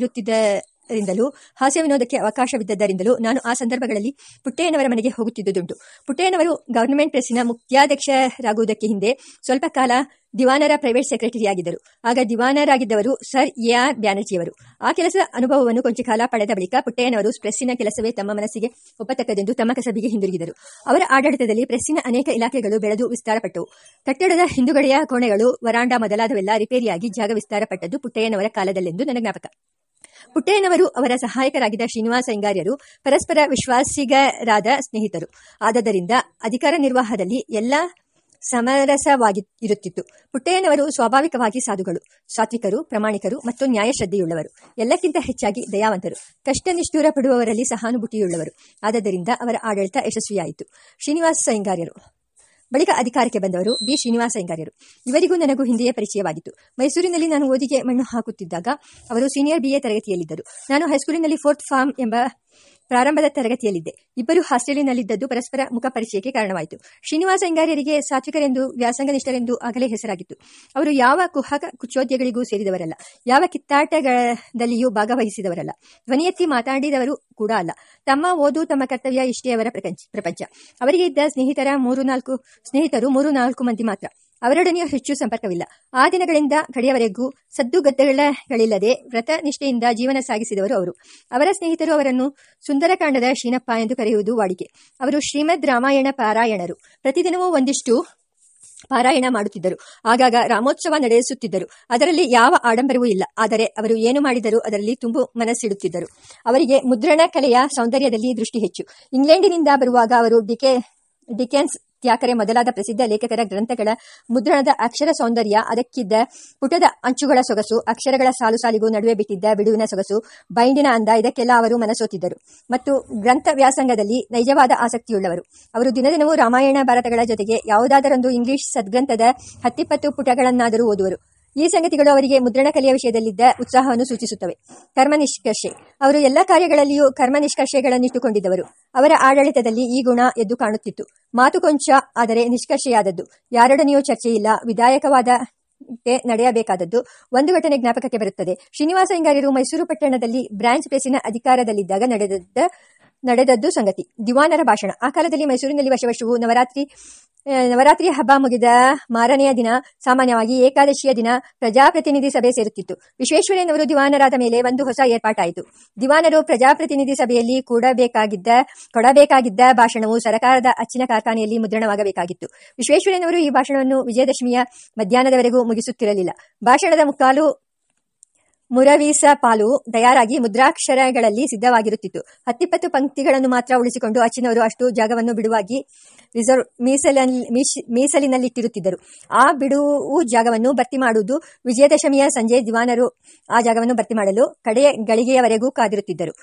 ಇರುತ್ತಿದ್ದರಿಂದಲೂ ಹಾಸ್ಯ ವಿನೋದಕ್ಕೆ ಅವಕಾಶವಿದ್ದದ್ದರಿಂದಲೂ ನಾನು ಆ ಸಂದರ್ಭಗಳಲ್ಲಿ ಪುಟ್ಟಯ್ಯನವರ ಮನೆಗೆ ಹೋಗುತ್ತಿದ್ದುದುಂಟು. ಪುಟ್ಟಯ್ಯನವರು ಗವರ್ನಮೆಂಟ್ ಪ್ರೆಸ್ಸಿನ ಮುಖ್ಯಾಧ್ಯಕ್ಷರಾಗುವುದಕ್ಕೆ ಹಿಂದೆ ಸ್ವಲ್ಪ ಕಾಲ ದಿವಾನರ ಪ್ರೈವೇಟ್ ಸೆಕ್ರೆಟರಿಯಾಗಿದ್ದರು. ಆಗ ದಿವಾನರಾಗಿದ್ದವರು ಸರ್ ಎ ಆರ್ ಬ್ಯಾನರ್ಜಿಯವರು. ಆ ಕೆಲಸದ ಅನುಭವವನ್ನು ಕೊಂಚ ಕಾಲ ಪಡೆದ ಬಳಿಕ ಪುಟ್ಟಯ್ಯನವರು ಪ್ರೆಸ್ಸಿನ ಕೆಲಸವೇ ತಮ್ಮ ಮನಸ್ಸಿಗೆ ಒಪ್ಪತಕ್ಕದೆಂದು ತಮ್ಮ ಕಸಬಿಗೆ ಹಿಂದಿರುಗಿದರು. ಅವರ ಆಡಳಿತದಲ್ಲಿ ಪ್ರೆಸ್ಸಿನ ಅನೇಕ ಇಲಾಖೆಗಳು ಬೆಳೆದು ವಿಸ್ತಾರಪಟ್ಟವು. ಕಟ್ಟಡದ ಹಿಂದುಗಡೆಯ ಕೋಣೆಗಳು, ವರಾಂಡ ಮೊದಲಾದವೆಲ್ಲ ರಿಪೇರಿಯಾಗಿ ಜಾಗ ವಿಸ್ತಾರಪಟ್ಟದ್ದು ಪುಟ್ಟಯ್ಯನವರ ಕಾಲದಲ್ಲೆಂದು ನನ್ನ ಜ್ಞಾಪಕ. ಪುಟ್ಟಯ್ಯನವರು ಅವರ ಸಹಾಯಕರಾಗಿದ್ದ ಶ್ರೀನಿವಾಸ ಹಿಂಗಾರ್ಯರು ಪರಸ್ಪರ ವಿಶ್ವಾಸಿಗರಾದ ಸ್ನೇಹಿತರು. ಆದದರಿಂದ ಅಧಿಕಾರ ನಿರ್ವಾಹದಲ್ಲಿ ಎಲ್ಲ ಸಮರಸವಾಗಿ ಇರುತ್ತಿತ್ತು ಪುಟ್ಟಯ್ಯನವರು ಸ್ವಾಭಾವಿಕವಾಗಿ ಸಾಧುಗಳು, ಸಾತ್ವಿಕರು, ಪ್ರಾಮಾಣಿಕರು ಮತ್ತು ನ್ಯಾಯಶ್ರದ್ಧೆಯುಳ್ಳವರು. ಎಲ್ಲಕ್ಕಿಂತ ಹೆಚ್ಚಾಗಿ ದಯಾವಂತರು. ಕಷ್ಟ ನಿಷ್ಠೂರ ಪಡುವವರಲ್ಲಿ ಸಹಾನುಭೂತಿಯುಳ್ಳವರು. ಆದ್ದರಿಂದ ಅವರ ಆಡಳಿತ ಯಶಸ್ವಿಯಾಯಿತು. ಶ್ರೀನಿವಾಸ ಹಿಂಗಾರ್ಯರು ಬಳಿಕ ಅಧಿಕಾರಕ್ಕೆ ಬಂದವರು ಬಿ. ಶ್ರೀನಿವಾಸ ಹೆಂಗಾರ್ಯರು. ಇವರಿಗೂ ನನಗೂ ಹಿಂದೆಯೇ ಪರಿಚಯವಾಗಿತ್ತು. ಮೈಸೂರಿನಲ್ಲಿ ನಾನು ಓದಿಗೆ ಮಣ್ಣು ಹಾಕುತ್ತಿದ್ದಾಗ ಅವರು ಸೀನಿಯರ್ ಬಿಎ ತರಗತಿಯಲ್ಲಿದ್ದರು. ನಾನು ಹೈಸ್ಕೂಲಿನಲ್ಲಿ ಫೋರ್ತ್ ಫಾರ್ಮ್ ಎಂಬ ಪ್ರಾರಂಭದ ತರಗತಿಯಲ್ಲಿದ್ದೆ. ಇಬ್ಬರು ಹಾಸ್ಟೆಲಿನಲ್ಲಿದ್ದದ್ದು ಪರಸ್ಪರ ಮುಖ ಪರಿಚಯಕ್ಕೆ ಕಾರಣವಾಯಿತು. ಶ್ರೀನಿವಾಸ ಅಂಗಾರ್ಯರಿಗೆ ಸಾತ್ವಿಕರೆಂದು, ವ್ಯಾಸಂಗನಿಷ್ಠರೆಂದು ಆಗಲೇ ಹೆಸರಾಗಿತ್ತು. ಅವರು ಯಾವ ಕುಹಕ ಕುಚೋದ್ಯಗಳಿಗೂ ಸೇರಿದವರಲ್ಲ. ಯಾವ ಕಿತ್ತಾಟಗಳಲ್ಲಿಯೂ ಭಾಗವಹಿಸಿದವರಲ್ಲ. ಧ್ವನಿಯೆತ್ತಿ ಮಾತಾಡಿದವರು ಕೂಡ ಅಲ್ಲ. ತಮ್ಮ ಓದು, ತಮ್ಮ ಕರ್ತವ್ಯ ಇಷ್ಟೇ ಅವರ ಪ್ರಪಂಚ. ಪ್ರಪಂಚ. ಅವರಿಗೆ ಇದ್ದ ಸ್ನೇಹಿತರ ಮೂರು ನಾಲ್ಕು, ಸ್ನೇಹಿತರು ಮೂರು ನಾಲ್ಕು ಮಂದಿ ಮಾತ್ರ. ಅವರೊಡನೆಯೂ ಹೆಚ್ಚು ಸಂಪರ್ಕವಿಲ್ಲ. ಆ ದಿನಗಳಿಂದ ಕಡೆಯವರೆಗೂ ಸದ್ದುಗದ್ದೆಗಳಿಲ್ಲದೆ ವ್ರತ ನಿಷ್ಠೆಯಿಂದ ಜೀವನ ಸಾಗಿಸಿದವರು ಅವರು. ಅವರ ಸ್ನೇಹಿತರು ಅವರನ್ನು ಸುಂದರಕಾಂಡದ ಶೀನಪ್ಪ ಎಂದು ಕರೆಯುವುದು ವಾಡಿಕೆ. ಅವರು ಶ್ರೀಮದ್ ರಾಮಾಯಣ ಪಾರಾಯಣರು. ಪ್ರತಿದಿನವೂ ಒಂದಿಷ್ಟು ಪಾರಾಯಣ ಮಾಡುತ್ತಿದ್ದರು. ಆಗಾಗ ರಾಮೋತ್ಸವ ನಡೆಸುತ್ತಿದ್ದರು. ಅದರಲ್ಲಿ ಯಾವ ಆಡಂಬರವೂ ಇಲ್ಲ. ಆದರೆ ಅವರು ಏನು ಮಾಡಿದರೂ ಅದರಲ್ಲಿ ತುಂಬು ಮನಸ್ಸಿಡುತ್ತಿದ್ದರು. ಅವರಿಗೆ ಮುದ್ರಣ ಕಲೆಯ ಸೌಂದರ್ಯದಲ್ಲಿ ದೃಷ್ಟಿ ಹೆಚ್ಚು. ಇಂಗ್ಲೆಂಡಿನಿಂದ ಬರುವಾಗ ಅವರು ಡಿಕೆ, ಡಿಕೆನ್ಸ್ ತ್ಯಾಕರೆ ಮೊದಲಾದ ಪ್ರಸಿದ್ಧ ಲೇಖಕರ ಗ್ರಂಥಗಳ ಮುದ್ರಣದ ಅಕ್ಷರ ಸೌಂದರ್ಯ, ಅದಕ್ಕಿದ್ದ ಪುಟದ ಅಂಚುಗಳ ಸೊಗಸು, ಅಕ್ಷರಗಳ ಸಾಲು ಸಾಲಿಗೂ ನಡುವೆ ಬಿಟ್ಟಿದ್ದ ಬಿಡುವಿನ ಸೊಗಸು, ಬೈಂಡಿನ ಅಂದ, ಇದಕ್ಕೆಲ್ಲ ಅವರು ಮನಸೋತಿದ್ದರು. ಮತ್ತು ಗ್ರಂಥ ವ್ಯಾಸಂಗದಲ್ಲಿ ನೈಜವಾದ ಆಸಕ್ತಿಯುಳ್ಳವರು. ಅವರು ದಿನದಿನವೂ ರಾಮಾಯಣ ಭಾರತಗಳ ಜೊತೆಗೆ ಯಾವುದಾದರೊಂದು ಇಂಗ್ಲಿಷ್ ಸದ್ಗ್ರಂಥದ ಹತ್ತಿಪ್ಪತ್ತು ಪುಟಗಳನ್ನಾದರೂ ಓದುವರು. ಈ ಸಂಗತಿಗಳು ಅವರಿಗೆ ಮುದ್ರಣ ಕಲೆಯ ವಿಷಯದಲ್ಲಿದ್ದ ಉತ್ಸಾಹವನ್ನು ಸೂಚಿಸುತ್ತವೆ. ಕರ್ಮ ನಿಷ್ಕರ್ಷೆ. ಅವರು ಎಲ್ಲ ಕಾರ್ಯಗಳಲ್ಲಿಯೂ ಕರ್ಮ ನಿಷ್ಕರ್ಷೆಗಳನ್ನಿಟ್ಟುಕೊಂಡಿದ್ದವರು. ಅವರ ಆಡಳಿತದಲ್ಲಿ ಈ ಗುಣ ಎದ್ದು ಕಾಣುತ್ತಿತ್ತು. ಮಾತು ಕೊಂಚ, ಆದರೆ ನಿಷ್ಕರ್ಷೆಯಾದದ್ದು. ಯಾರೊಡನೆಯೂ ಚರ್ಚೆಯಿಲ್ಲ. ವಿಧಾಯಕವಾದ ನಡೆಯಬೇಕಾದದ್ದು ಒಂದು ಘಟನೆ ಜ್ಞಾಪಕಕ್ಕೆ ಬರುತ್ತದೆ. ಶ್ರೀನಿವಾಸ ಹಿಂಗಾರ್ಯರು ಮೈಸೂರು ಪಟ್ಟಣದಲ್ಲಿ ಬ್ರಾಂಚ್ ಪ್ರೆಸಿನ ಅಧಿಕಾರದಲ್ಲಿದ್ದಾಗ ನಡೆದದ್ದ ನಡೆದದ್ದು ಸಂಗತಿ. ದಿವಾನರ ಭಾಷಣ. ಆ ಕಾಲದಲ್ಲಿ ಮೈಸೂರಿನಲ್ಲಿ ವರ್ಷ ವರ್ಷವೂ ನವರಾತ್ರಿ ನವರಾತ್ರಿ ಹಬ್ಬ ಮುಗಿದ ಮಾರನೆಯ ದಿನ, ಸಾಮಾನ್ಯವಾಗಿ ಏಕಾದಶಿಯ ದಿನ, ಪ್ರಜಾಪ್ರತಿನಿಧಿ ಸಭೆ ಸೇರುತ್ತಿತ್ತು. ವಿಶ್ವೇಶ್ವರಯ್ಯನವರು ದಿವಾನರಾದ ಮೇಲೆ ಒಂದು ಹೊಸ ಏರ್ಪಾಟಾಯಿತು. ದಿವಾನರು ಪ್ರಜಾಪ್ರತಿನಿಧಿ ಸಭೆಯಲ್ಲಿ ಕೂಡಬೇಕಾಗಿದ್ದ, ಕೊಡಬೇಕಾಗಿದ್ದ ಭಾಷಣವು ಸರಕಾರದ ಅಚ್ಚಿನ ಕಾರ್ಖಾನೆಯಲ್ಲಿ ಮುದ್ರಣವಾಗಬೇಕಾಗಿತ್ತು. ವಿಶ್ವೇಶ್ವರಯ್ಯನವರು ಈ ಭಾಷಣವನ್ನು ವಿಜಯದಶಮಿಯ ಮಧ್ಯಾಹ್ನದವರೆಗೂ ಮುಗಿಸುತ್ತಿರಲಿಲ್ಲ. ಭಾಷಣದ ಮುಕ್ಕಾಲು ಮುರವೀಸ ಪಾಲು ತಯಾರಾಗಿ ಮುದ್ರಾಕ್ಷರಗಳಲ್ಲಿ ಸಿದ್ಧವಾಗಿರುತ್ತಿತ್ತು. ಹತ್ತಿಪ್ಪತ್ತು ಪಂಕ್ತಿಗಳನ್ನು ಮಾತ್ರ ಉಳಿಸಿಕೊಂಡು ಅಚ್ಚಿನವರು ಅಷ್ಟು ಜಾಗವನ್ನು ಬಿಡುವಾಗಿ ರಿಸರ್ವ್ ಮೀಸಲಲ್ಲಿ ಮೀಸಲಿನಲ್ಲಿಟ್ಟಿರುತ್ತಿದ್ದರು. ಆ ಬಿಡುವು ಜಾಗವನ್ನು ಭರ್ತಿ ಮಾಡುವುದು ವಿಜಯದಶಮಿಯ ಸಂಜೆ ದಿವಾನರು ಆ ಜಾಗವನ್ನು ಭರ್ತಿ ಮಾಡಲು ಕಡೆಯ ಗಳಿಗೆಯವರೆಗೂ ಕಾದಿರುತ್ತಿದ್ದರು.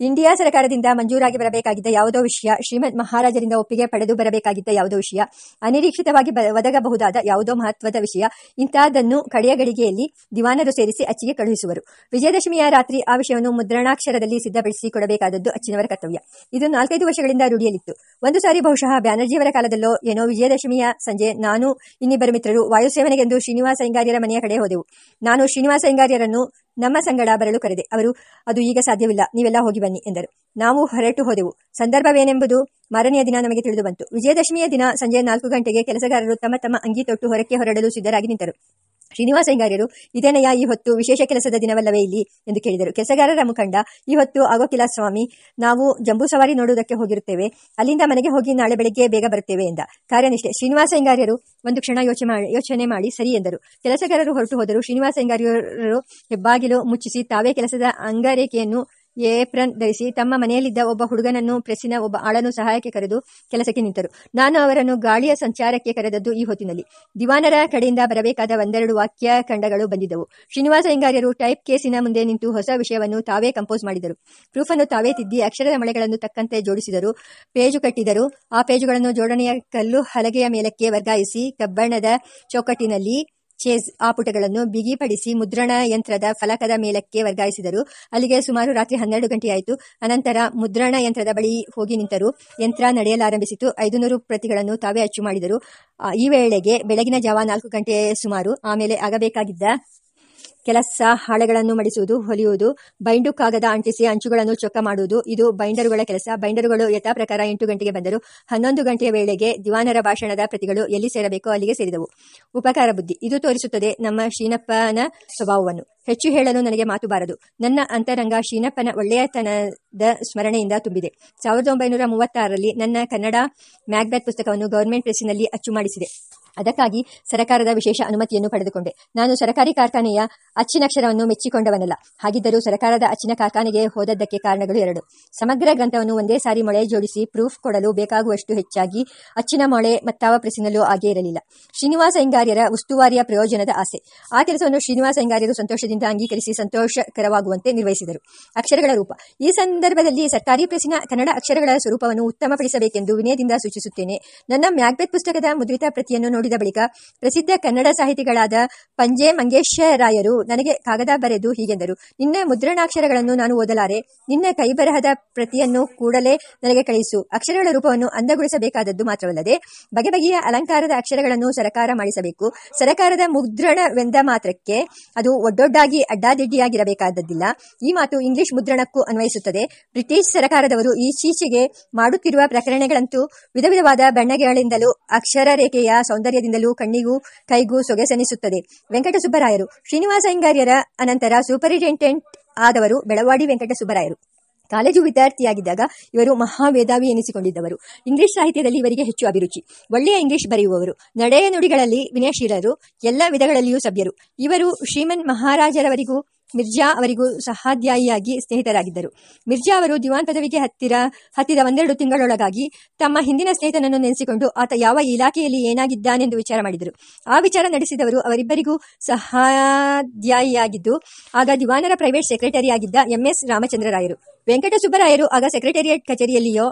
ಇಂಡಿಯಾ ಸರ್ಕಾರದಿಂದ ಮಂಜೂರಾಗಿ ಬರಬೇಕಾಗಿದ್ದ ಯಾವುದೋ ವಿಷಯ ಶ್ರೀಮದ್ ಮಹಾರಾಜರಿಂದ ಒಪ್ಪಿಗೆ ಪಡೆದು ಬರಬೇಕಾಗಿದ್ದ ಯಾವುದೋ ವಿಷಯ, ಅನಿರೀಕ್ಷಿತವಾಗಿ ಒದಗಬಹುದಾದ ಯಾವುದೋ ಮಹತ್ವದ ವಿಷಯ ಇಂತಹದನ್ನು ಕಡೆಯ ಗಳಿಗೆಯಲ್ಲಿ ದಿವಾನರು ಸೇರಿಸಿ ಅಚ್ಚಿಗೆ ಕಳುಹಿಸುವರು. ವಿಜಯದಶಮಿಯ ರಾತ್ರಿ ಆ ವಿಷಯವನ್ನು ಮುದ್ರಣಾಕ್ಷರದಲ್ಲಿ ಸಿದ್ಧಪಡಿಸಿ ಕೊಡಬೇಕಾದದ್ದು ಅಚ್ಚಿನವರ ಕರ್ತವ್ಯ. ಇದು ನಾಲ್ಕೈದು ವರ್ಷಗಳಿಂದ ರೂಢಿಯಲ್ಲಿತ್ತು. ಒಂದು ಸಾರಿ ಬಹುಶಃ ಬ್ಯಾನರ್ಜಿಯವರ ಕಾಲದಲ್ಲೋ ಏನೋ ವಿಜಯದಶಮಿಯ ಸಂಜೆ ನಾನು, ಇನ್ನಿಬ್ಬರ ಮಿತ್ರರು ವಾಯುಸೇವನೆಗೆಂದು ಶ್ರೀನಿವಾಸ ಇಂಗಾರ್ಯರ ಮನೆಯ ಕಡೆ ಹೋದೆವು. ನಾನು ಶ್ರೀನಿವಾಸ ಹಿಂಗಾರ್ಯರನ್ನು ನಮ್ಮ ಸಂಗಡ ಬರಲು ಕರೆದೆ. ಅವರು, ಅದು ಈಗ ಸಾಧ್ಯವಿಲ್ಲ. ನೀವೆಲ್ಲ ಹೋಗಿ ಬನ್ನಿ ಎಂದರು. ನಾವು ಹೊರಟು ಹೋದೆವು. ಸಂದರ್ಭವೇನೆಂಬುದು ಮಾರನೆಯ ದಿನ ನಮಗೆ ತಿಳಿದು ಬಂತು. ವಿಜಯದಶಮಿಯ ದಿನ ಸಂಜೆ ನಾಲ್ಕು ಗಂಟೆಗೆ ಕೆಲಸಗಾರರು ತಮ್ಮ ತಮ್ಮ ಅಂಗಿ ತೊಟ್ಟು ಹೊರಕ್ಕೆ ಹೊರಡಲು ಸಿದ್ಧರಾಗಿ ನಿಂತರು. ಶ್ರೀನಿವಾಸ ಹೆಂಗಾರ್ಯರು ಇದೇನಯ್ಯ ಈ ಹೊತ್ತು ವಿಶೇಷ ಕೆಲಸದ ದಿನವಲ್ಲವೇ ಇಲ್ಲಿ? ಎಂದು ಕೇಳಿದರು. ಕೆಲಸಗಾರರ ಮುಖಂಡ, ಈ ಹೊತ್ತು ಆಗೋಕಿಲ್ಲ ಸ್ವಾಮಿ ನಾವು ಜಂಬೂ ಸವಾರಿ ನೋಡುವುದಕ್ಕೆ ಹೋಗಿರುತ್ತೇವೆ. ಅಲ್ಲಿಂದ ಮನೆಗೆ ಹೋಗಿ ನಾಳೆ ಬೆಳಗ್ಗೆ ಬೇಗ ಬರುತ್ತೇವೆ ಎಂದ. ಕಾರ್ಯನಿಷ್ಠೆ ಶ್ರೀನಿವಾಸ ಹೆಂಗಾರ್ಯರು ಒಂದು ಕ್ಷಣ ಯೋಚನೆ ಮಾಡಿ ಯೋಚನೆ ಮಾಡಿ ಸರಿ ಎಂದರು. ಕೆಲಸಗಾರರು ಹೊರಟು ಹೋದರು. ಶ್ರೀನಿವಾಸ ಹೆಂಗಾರ್ಯರು ಹೆಬ್ಬಾಗಿಲು ಮುಚ್ಚಿಸಿ ತಾವೇ ಕೆಲಸದ ಅಂಗರೇಖೆಯನ್ನು ಏಪ್ರನ್ ಧರಿಸಿ ತಮ್ಮ ಮನೆಯಲ್ಲಿದ್ದ ಒಬ್ಬ ಹುಡುಗನನ್ನು ಪ್ರೆಸ್ಸಿನ ಒಬ್ಬ ಆಳನ್ನು ಸಹಾಯಕ್ಕೆ ಕರೆದು ಕೆಲಸಕ್ಕೆ ನಿಂತರು. ನಾನು ಅವರನ್ನು ಗಾಳಿಯ ಸಂಚಾರಕ್ಕೆ ಕರೆದದ್ದು ಈ ಹೊತ್ತಿನಲ್ಲಿ. ದಿವಾನರ ಕಡೆಯಿಂದ ಬರಬೇಕಾದ ಒಂದೆರಡು ವಾಕ್ಯ ಖಂಡಗಳು ಬಂದಿದ್ದವು. ಶ್ರೀನಿವಾಸ ಹಿಂಗಾರ್ಯರು ಟೈಪ್ ಕೇಸಿನ ಮುಂದೆ ನಿಂತು ಹೊಸ ವಿಷಯವನ್ನು ತಾವೇ ಕಂಪೋಸ್ ಮಾಡಿದರು. ಪ್ರೂಫನ್ನು ತಾವೇ ತಿದ್ದಿ ಅಕ್ಷರದ ಮಳೆಗಳನ್ನು ತಕ್ಕಂತೆ ಜೋಡಿಸಿದರು, ಪೇಜು ಕಟ್ಟಿದರು. ಆ ಪೇಜುಗಳನ್ನು ಜೋಡಣೆಯ ಕಲ್ಲು ಹಲಗೆಯ ಮೇಲಕ್ಕೆ ವರ್ಗಾಯಿಸಿ ಕಬ್ಬಣದ ಚೌಕಟ್ಟಿನಲ್ಲಿ ಚೇಸ್ ಆ ಪುಟಗಳನ್ನು ಬಿಗಿಪಡಿಸಿ ಮುದ್ರಣ ಯಂತ್ರದ ಫಲಕದ ಮೇಲಕ್ಕೆ ವರ್ಗಾಯಿಸಿದರು. ಅಲ್ಲಿಗೆ ಸುಮಾರು ರಾತ್ರಿ ಹನ್ನೆರಡು ಗಂಟೆಯಾಯಿತು ಅನಂತರ ಮುದ್ರಣ ಯಂತ್ರದ ಬಳಿ ಹೋಗಿ ನಿಂತರು. ಯಂತ್ರ ನಡೆಯಲಾರಂಭಿಸಿತು. ಐದು ನೂರು ಪ್ರತಿಗಳನ್ನು ತಾವೇ ಅಚ್ಚು ಮಾಡಿದರು. ಈ ವೇಳೆಗೆ ಬೆಳಗಿನ ಜಾವ ನಾಲ್ಕು ಗಂಟೆ ಸುಮಾರು. ಆಮೇಲೆ ಆಗಬೇಕಾಗಿದ್ದ ಕೆಲಸ ಹಾಳೆಗಳನ್ನು ಮಡಿಸುವುದು, ಹೊಲಿಯುವುದು, ಬೈಂಡು ಕಾಗದ ಅಂಟಿಸಿ ಅಂಚುಗಳನ್ನು ಚೊಕ್ಕ ಮಾಡುವುದು. ಇದು ಬೈಂಡರುಗಳ ಕೆಲಸ. ಬೈಂಡರುಗಳು ಯಥಾ ಪ್ರಕಾರ ಎಂಟು ಗಂಟೆಗೆ ಬಂದರು ಹನ್ನೊಂದು ಗಂಟೆಯ ವೇಳೆಗೆ ದಿವಾನರ ಭಾಷಣದ ಪ್ರತಿಗಳು ಎಲ್ಲಿ ಸೇರಬೇಕೋ ಅಲ್ಲಿಗೆ ಸೇರಿದವು. ಉಪಕಾರ ಬುದ್ಧಿ. ಇದು ತೋರಿಸುತ್ತದೆ ನಮ್ಮ ಶ್ರೀನಪ್ಪನ ಸ್ವಭಾವವನ್ನು. ಹೆಚ್ಚು ಹೇಳಲು ನನಗೆ ಮಾತು ಬಾರದು. ನನ್ನ ಅಂತರಂಗ ಶ್ರೀನಪ್ಪನ ಒಳ್ಳೆಯತನದ ಸ್ಮರಣೆಯಿಂದ ತುಂಬಿದೆ. ಸಾವಿರದ ಒಂಬೈನೂರ ಮೂವತ್ತಾರರಲ್ಲಿ ನನ್ನ ಕನ್ನಡ ಮ್ಯಾಗ್ಬ್ಯಾಕ್ ಪುಸ್ತಕವನ್ನು ಗವರ್ಮೆಂಟ್ ಪ್ರೆಸ್ನಲ್ಲಿ ಅಚ್ಚು ಮಾಡಿಸಿದೆ. ಅದಕ್ಕಾಗಿ ಸರಕಾರದ ವಿಶೇಷ ಅನುಮತಿಯನ್ನು ಪಡೆದುಕೊಂಡೆ. ನಾನು ಸರಕಾರಿ ಕಾರ್ಖಾನೆಯ ಅಚ್ಚಿನಕ್ಷರವನ್ನು ಮೆಚ್ಚಿಕೊಂಡವನಲ್ಲ. ಹಾಗಿದ್ದರೂ ಸರಕಾರದ ಅಚ್ಚಿನ ಕಾರ್ಖಾನೆಗೆ ಹೋದದ್ದಕ್ಕೆ ಕಾರಣಗಳು ಎರಡು. ಸಮಗ್ರ ಗ್ರಂಥವನ್ನು ಒಂದೇ ಸಾರಿ ಮೊಳೆ ಜೋಡಿಸಿ ಪ್ರೂಫ್ ಕೊಡಲು ಬೇಕಾಗುವಷ್ಟು ಹೆಚ್ಚಾಗಿ ಅಚ್ಚಿನ ಮೊಳೆ ಮತ್ತಾವ ಪ್ರಸಿನಲ್ಲೂ ಆಗೇ ಇರಲಿಲ್ಲ. ಶ್ರೀನಿವಾಸ ಹಿಂಗಾರ್ಯರ ಉಸ್ತುವಾರಿಯ ಪ್ರಯೋಜನದ ಆಸೆ. ಆ ಕೆಲಸವನ್ನು ಶ್ರೀನಿವಾಸ ಹಿಂಗಾರ್ಯರು ಸಂತೋಷದಿಂದ ಅಂಗೀಕರಿಸಿ ಸಂತೋಷಕರವಾಗುವಂತೆ ನಿರ್ವಹಿಸಿದರು. ಅಕ್ಷರಗಳ ರೂಪ. ಈ ಸಂದರ್ಭದಲ್ಲಿ ಸರ್ಕಾರಿ ಪ್ರೆಸ್ಸಿನ ಕನ್ನಡ ಅಕ್ಷರಗಳ ಸ್ವರೂಪವನ್ನು ಉತ್ತಮಪಡಿಸಬೇಕೆಂದು ವಿನಯದಿಂದ ಸೂಚಿಸುತ್ತೇನೆ. ನನ್ನ ಮ್ಯಾಗ್ಬೆತ್ ಪುಸ್ತಕದ ಮುದ್ರಿತ ಪ್ರತಿಯನ್ನು ನೋಡಿದ ಬಳಿಕ ಪ್ರಸಿದ್ಧ ಕನ್ನಡ ಸಾಹಿತಿಗಳಾದ ಪಂಜೆ ಮಂಗೇಶರಾಯರು ನನಗೆ ಕಾಗದ ಬರೆದು ಹೀಗೆಂದರು. ನಿನ್ನ ಮುದ್ರಣಾಕ್ಷರಗಳನ್ನು ನಾನು ಓದಲಾರೆ. ನಿನ್ನ ಕೈಬರಹದ ಪ್ರತಿಯನ್ನು ಕೂಡಲೇ ನನಗೆ ಕಳಿಸು. ಅಕ್ಷರಗಳ ರೂಪವನ್ನು ಅಂದಗೊಳಿಸಬೇಕಾದದ್ದು ಮಾತ್ರವಲ್ಲದೆ ಬಗೆ ಬಗೆಯ ಅಲಂಕಾರದ ಅಕ್ಷರಗಳನ್ನು ಸರಕಾರ ಮಾಡಿಸಬೇಕು. ಸರಕಾರದ ಮುದ್ರಣವೆಂದ ಮಾತ್ರಕ್ಕೆ ಅದು ಒಡ್ಡೊಡ್ಡಾಗಿ ಅಡ್ಡಾದಿಡ್ಡಿಯಾಗಿರಬೇಕಾದದ್ದಿಲ್ಲ. ಈ ಮಾತು ಇಂಗ್ಲಿಷ್ ಮುದ್ರಣಕ್ಕೂ ಅನ್ವಯಿಸುತ್ತದೆ. ಬ್ರಿಟಿಷ್ ಸರಕಾರದವರು ಈಚೀಚೆಗೆ ಮಾಡುತ್ತಿರುವ ಪ್ರಕರಣಗಳಂತೂ ವಿಧ ವಿಧವಾದ ಬಣ್ಣಗಳಿಂದಲೂ ಅಕ್ಷರ ರೇಖೆಯ ಸೌಂದರ್ಯದಿಂದಲೂ ಕಣ್ಣಿಗೂ ಕೈಗೂ ಸೊಗೆಸೆನಿಸುತ್ತದೆ. ವೆಂಕಟಸುಬ್ಬರಾಯರು. ಶ್ರೀನಿವಾಸ ಹಿಂಗಾರ್ಯರ ಅನಂತರ ಸೂಪರಿಂಟೆಂಡೆಂಟ್ ಆದವರು ಬೆಳವಾಡಿ ವೆಂಕಟಸುಬ್ಬರಾಯರು. ಕಾಲೇಜು ವಿದ್ಯಾರ್ಥಿಯಾಗಿದ್ದಾಗ ಇವರು ಮಹಾವೇದಾವಿ ಎನಿಸಿಕೊಂಡಿದ್ದವರು. ಇಂಗ್ಲಿಷ್ ಸಾಹಿತ್ಯದಲ್ಲಿ ಇವರಿಗೆ ಹೆಚ್ಚು ಅಭಿರುಚಿ. ಒಳ್ಳೆಯ ಇಂಗ್ಲಿಷ್ ಬರೆಯುವವರು. ನಡೆಯ ನುಡಿಗಳಲ್ಲಿ ವಿನಯಶೀಲರು. ಎಲ್ಲ ವಿಧಗಳಲ್ಲಿಯೂ ಸಭ್ಯರು. ಇವರು ಶ್ರೀಮನ್ ಮಹಾರಾಜರವರಿಗೂ ಮಿರ್ಜಾ ಅವರಿಗೂ ಸಹಾಧ್ಯಾಯಿಯಾಗಿ ಸ್ನೇಹಿತರಾಗಿದ್ದರು. ಮಿರ್ಜಾ ಅವರು ದಿವಾನ್ ಪದವಿಗೆ ಹತ್ತಿರ, ಹತ್ತಿದ ಒಂದೆರಡು ತಿಂಗಳೊಳಗಾಗಿ ತಮ್ಮ ಹಿಂದಿನ ಸ್ನೇಹಿತನನ್ನು ನೆನೆಸಿಕೊಂಡು ಆತ ಯಾವ ಇಲಾಖೆಯಲ್ಲಿ ಏನಾಗಿದ್ದಾನೆಂದು ವಿಚಾರ ಮಾಡಿದರು. ಆ ವಿಚಾರ ನಡೆಸಿದವರು ಅವರಿಬ್ಬರಿಗೂ ಸಹಾಧ್ಯಾಯಿಯಾಗಿದ್ದು ಆಗ ದಿವಾನರ ಪ್ರೈವೇಟ್ ಸೆಕ್ರೆಟರಿಯಾಗಿದ್ದ ಎಂಎಸ್ ರಾಮಚಂದ್ರರಾಯರು ವೆಂಕಟ ಸುಬ್ಬರಾಯರು ಆಗ ಸೆಕ್ರೆಟರಿಯೇಟ್ ಕಚೇರಿಯಲ್ಲಿಯೋ,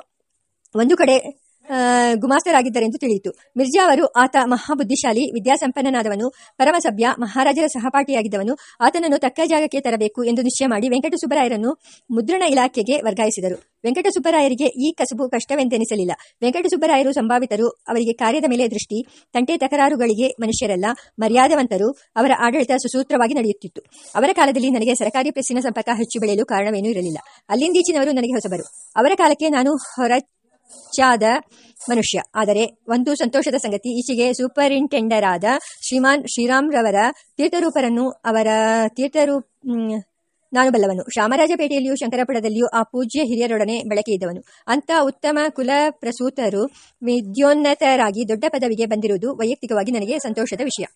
ಒಂದು ಕಡೆ ಆ, ಗುಮಾಸ್ತರಾಗಿದ್ದರೆಂದು ತಿಳಿಯಿತು. ಮಿರ್ಜಾ ಅವರು ಆತ ಮಹಾಬುದ್ಧಿಶಾಲಿ ವಿದ್ಯಾಸಂಪನ್ನನಾದವನು ಪರಮಸಭ್ಯ ಮಹಾರಾಜರ ಸಹಪಾಠಿಯಾಗಿದ್ದವನು ಆತನನ್ನು ತಕ್ಕ ಜಾಗಕ್ಕೆ ತರಬೇಕು ಎಂದು ನಿಶ್ಚಯ ಮಾಡಿ ವೆಂಕಟಸುಬ್ಬರಾಯರನ್ನು ಮುದ್ರಣ ಇಲಾಖೆಗೆ ವರ್ಗಾಯಿಸಿದರು. ವೆಂಕಟಸುಬ್ಬರಾಯರಿಗೆ ಈ ಕಸಬು ಕಷ್ಟವೆಂದೆನಿಸಲಿಲ್ಲ. ವೆಂಕಟಸುಬ್ಬರಾಯರು ಸಂಭಾವಿತರು ಅವರಿಗೆ ಕಾರ್ಯದ ಮೇಲೆ ದೃಷ್ಟಿ ತಂಟೆ ತಕರಾರುಗಳಿಗೆ ಮನುಷ್ಯರಲ್ಲ ಮರ್ಯಾದವಂತರು ಅವರ ಆಡಳಿತ ಸುಸೂತ್ರವಾಗಿ ನಡೆಯುತ್ತಿತ್ತು. ಅವರ ಕಾಲದಲ್ಲಿ ನನಗೆ ಸರಕಾರಿ ಪ್ರೆಸ್ಸಿನ ಸಂಪರ್ಕ ಹೆಚ್ಚು ಬೆಳೆಯಲು ಕಾರಣವೇನೂ ಇರಲಿಲ್ಲ. ಅಲ್ಲಿಂದೀಚಿನವರು ನನಗೆ ಹೊಸಬರು. ಅವರ ಕಾಲಕ್ಕೆ ನಾನು ಹೊರಚಾದ ಮನುಷ್ಯ. ಆದರೆ ಒಂದು ಸಂತೋಷದ ಸಂಗತಿ ಈಚೆಗೆ ಸೂಪರಿಂಟೆಂಡರ್ ಆದ ಶ್ರೀಮಾನ್ ಶ್ರೀರಾಮ್ ರವರ ತೀರ್ಥರೂಪರನ್ನು ಅವರ ತೀರ್ಥರೂ ನಾನು ಬಲ್ಲವನು. ಶಾಮರಾಜಪೇಟೆಯಲ್ಲಿಯೂ ಶಂಕರಪುರದಲ್ಲಿಯೂ ಆ ಪೂಜ್ಯ ಹಿರಿಯರೊಡನೆ ಬಳಕೆ ಇದ್ದವನು. ಅಂತ ಉತ್ತಮ ಕುಲ ಪ್ರಸೂತರು ವಿದ್ಯೋನ್ನತರಾಗಿ ದೊಡ್ಡ ಪದವಿಗೆ ಬಂದಿರುವುದು ವೈಯಕ್ತಿಕವಾಗಿ ನನಗೆ ಸಂತೋಷದ ವಿಷಯ.